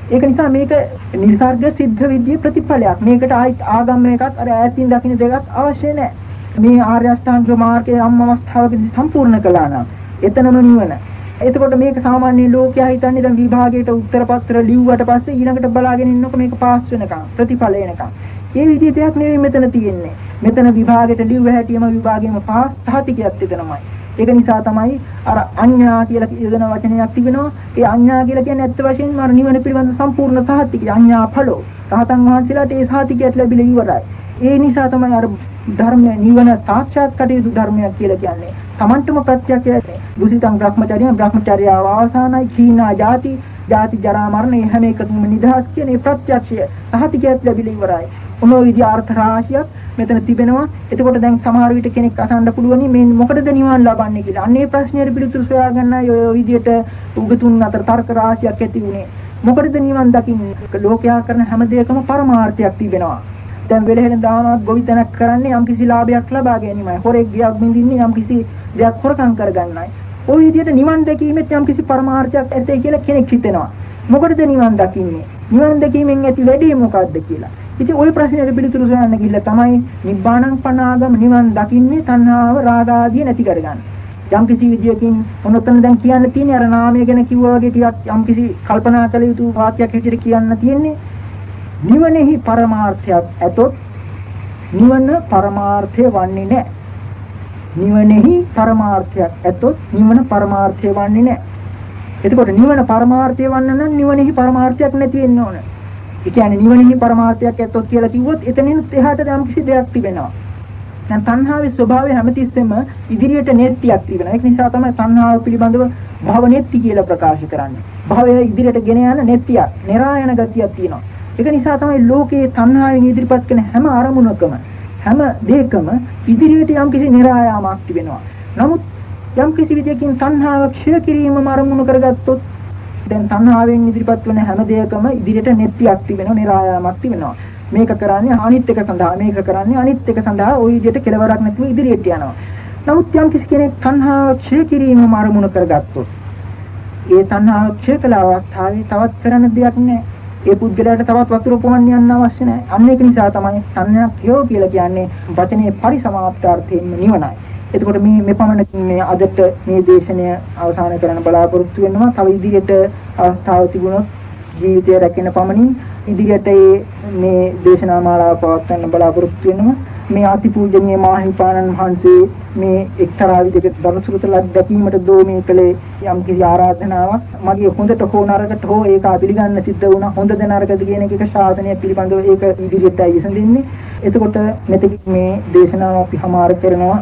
Speaker 1: ඒක නිසා මේක නිර්සර්ග සිද්ධ විද්‍ය ප්‍රතිඵලයක්. මේකට ආයිත් ආගම් එකක් අර ඈතින් දකින්න දෙකක් අවශ්‍ය නැහැ. මේ ආර්ය අෂ්ටාංග මාර්ගයේ අම් අවස්ථාවකදී සම්පූර්ණ කළා නම් එතනම නිවන. එතකොට මේක සාමාන්‍ය ලෝකයා හිතන්නේ දැන් විභාගයට උත්තර පත්‍ර ලිව්වට පස්සේ ඊළඟට බලාගෙන ඉන්නකො මේක පාස් වෙනකම් ප්‍රතිඵල එනකම්. ඒ විදිහේ දෙයක් නෙවෙයි මෙතන තියෙන්නේ. මෙතන විභාගෙට ලිව්ව හැටිම විභාගෙම පාස් සහතිකයක් තිබෙනමයි. ඒක නිසා තමයි අර අඤ්ඤා කියලා කියන වචනයක් තිබෙනවා. ඒ අඤ්ඤා කියලා කියන්නේ ඇත්ත වශයෙන්ම අර නිවන පිළිබඳ සම්පූර්ණ සහතිකය. අඤ්ඤා ඵලෝ. රහතන් වහන්සේලාට ඒ සහතිකයට ලැබිලා ඉවරයි. ඒ නිසා තමයි අර ධර්ම නිවන සාක්ෂාත් කටයුතු ධර්මයක් කියලා කියන්නේ. Tamanටම ප්‍රත්‍යක්ෂයි. දුසිතං බ්‍රහ්මචර්යය බ්‍රහ්මචර්යාව අවසానයි කීනා ಜಾති ජාති ජරා මරණ හැම එකකම නිදහස් කියන ඒ ප්‍රත්‍යක්ෂය සහතිකයට ලැබිලා ඉවරයි. මොන විදිහ අර්ථ රාශියක් මෙතන තිබෙනවා. එතකොට දැන් සමහර විට කෙනෙක් අසන්න පුළුවනි මේ මොකටද නිවන් ලබන්නේ කියලා. අන්නේ ප්‍රශ්නෙට පිළිතුරු සොයාගන්නයි ඔය විදිහට උගතුන් අතර තර්ක රාශියක් ඇති වුණේ. මොකටද නිවන් දකින්නේ? ලෝකයා කරන හැම දෙයකම පරමාර්ථයක් තිබෙනවා. දැන් වෙලහෙන දානවත් ගොවිතැනක් කරන්නේ යම් කිසි ලාභයක් ලබා ගැනීමයි. හොරෙක් ගියක් බින්දින්නේ යම් කිසි දෙයක් හොරකම් කරගන්නයි. ওই විදිහට නිවන් දැකීමෙත් යම් කිසි පරමාර්ථයක් ඇතේ කියලා කෙනෙක් හිතෙනවා. මොකටද නිවන් දකින්නේ? නිවන් දැකීමෙන් ඇති වැඩේ මොකක්ද කියලා. ඉතින් ওই ප්‍රශ්නෙට පිළිතුරු සොයන්න ගිහිල්ලා තමයි නිබ්බාණං පනාගම නිවන් දකින්නේ තණ්හාව රාග ආදිය නැති කරගන්න. යම් කිසි විදියකින් මොනතන දැන් කියන්න තියෙන්නේ අර නාමය ගැන කිව්වා වගේ ටිකක් යම් කිසි කල්පනා කළ යුතු වාක්‍යයක් විදිහට කියන්න තියෙන්නේ නිවනේහි පරමාර්ථයක් ඇතොත් නිවන පරමාර්ථය වන්නේ නැහැ. නිවනේහි පරමාර්ථයක් ඇතොත් නිවන පරමාර්ථය වන්නේ නැහැ. එතකොට නිවන පරමාර්ථය වන්න නම් නිවනේහි පරමාර්ථයක් නැති වෙන්න ඕන. ඒ කියන්නේ නිවනෙහි પરමාර්ථයක් ඇත්තොත් කියලා කිව්වොත් එතනිනුත් එහාට යම් කිසි දෙයක් තිබෙනවා. දැන් තණ්හාවේ ස්වභාවය හැමතිස්සෙම ඉදිරියට නෙට්ටියක් තිබෙනවා. ඒක නිසා තමයි තණ්හාව පිළිබඳව භව නෙට්ටි කියලා ප්‍රකාශ කරන්නේ. භවය ඉදිරියට ගෙන යන නෙට්ටියක්, නිරායන ගතියක් තියෙනවා. ඒක නිසා තමයි ලෝකයේ තණ්හාවෙන් ඉදිරිපත් කරන හැම අරමුණකම හැම දෙයකම ඉදිරියට යම් කිසි નિરાයාමක් තිබෙනවා. නමුත් යම් කිසි විදියකින් තණ්හාව ක්ෂය කිරීමම අරමුණු කරගත්තොත් දැන් තණ්හාවෙන් ඉදිරිපත් වෙන හැම දෙයකම ඉදිරියට නෙත්තියක් තිබෙනවා, નિરાයාමක් තිබෙනවා. මේක කරන්නේ අනිත් එක සඳහා, මේක කරන්නේ අනිත් එක සඳහා, ওই විදිහට කෙලවරක් නැතුව ඉදිරියට යනවා. නමුත් යම් කිසි කෙනෙක් තණ්හාව ක්ෂය කිරීමම අරමුණු කරගත්තොත්, ඒ තණ්හාව ක්ෂය කළ අවස්ථාවේ තවත් කරන්න දෙයක් නැහැ. ඒ පුද්ගලයාට තවත් වතුර පොවන්න යන්න අවශ්‍ය නැහැ. අන්න ඒක නිසා තමයි සංඥා ක්ෂය කියලා කියන්නේ වචනේ පරිසමාප්තාර්ථයෙන්ම නිවනයි. එතකොට මේ මෙපමණකින් මේ අදට මේ දේශනය අවසන් කරන්න බලාපොරොත්තු වෙනවා. තව ඉදිරියට අවස්ථාව තිබුණොත් ජීවිතය රැකෙන පමණින් ඉදිරියට මේ දේශනා මාලාව පවත්වන්න බලාපොරොත්තු වෙනවා. මේ අතිපූජනීය මාහිමිපාණන් වහන්සේ මේ එක්තරා විදිහකට දරසුරුතලක් දැකීමට දෝ මේ කලේ යම් කිසි ආරාධනාවක් මගේ හොඳට හෝ නරකට හෝ ඒක පිළිගන්න සිද්ධ වුණා හොඳද නරකද කියන එක ශාසනය පිළිබඳව ඒක ඉදිරියට විසඳෙන්නේ එතකොට මෙතෙක් මේ දේශනාව අපි හමාර කරනවා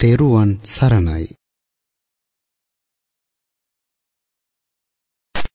Speaker 2: தெருவான் சரணாய்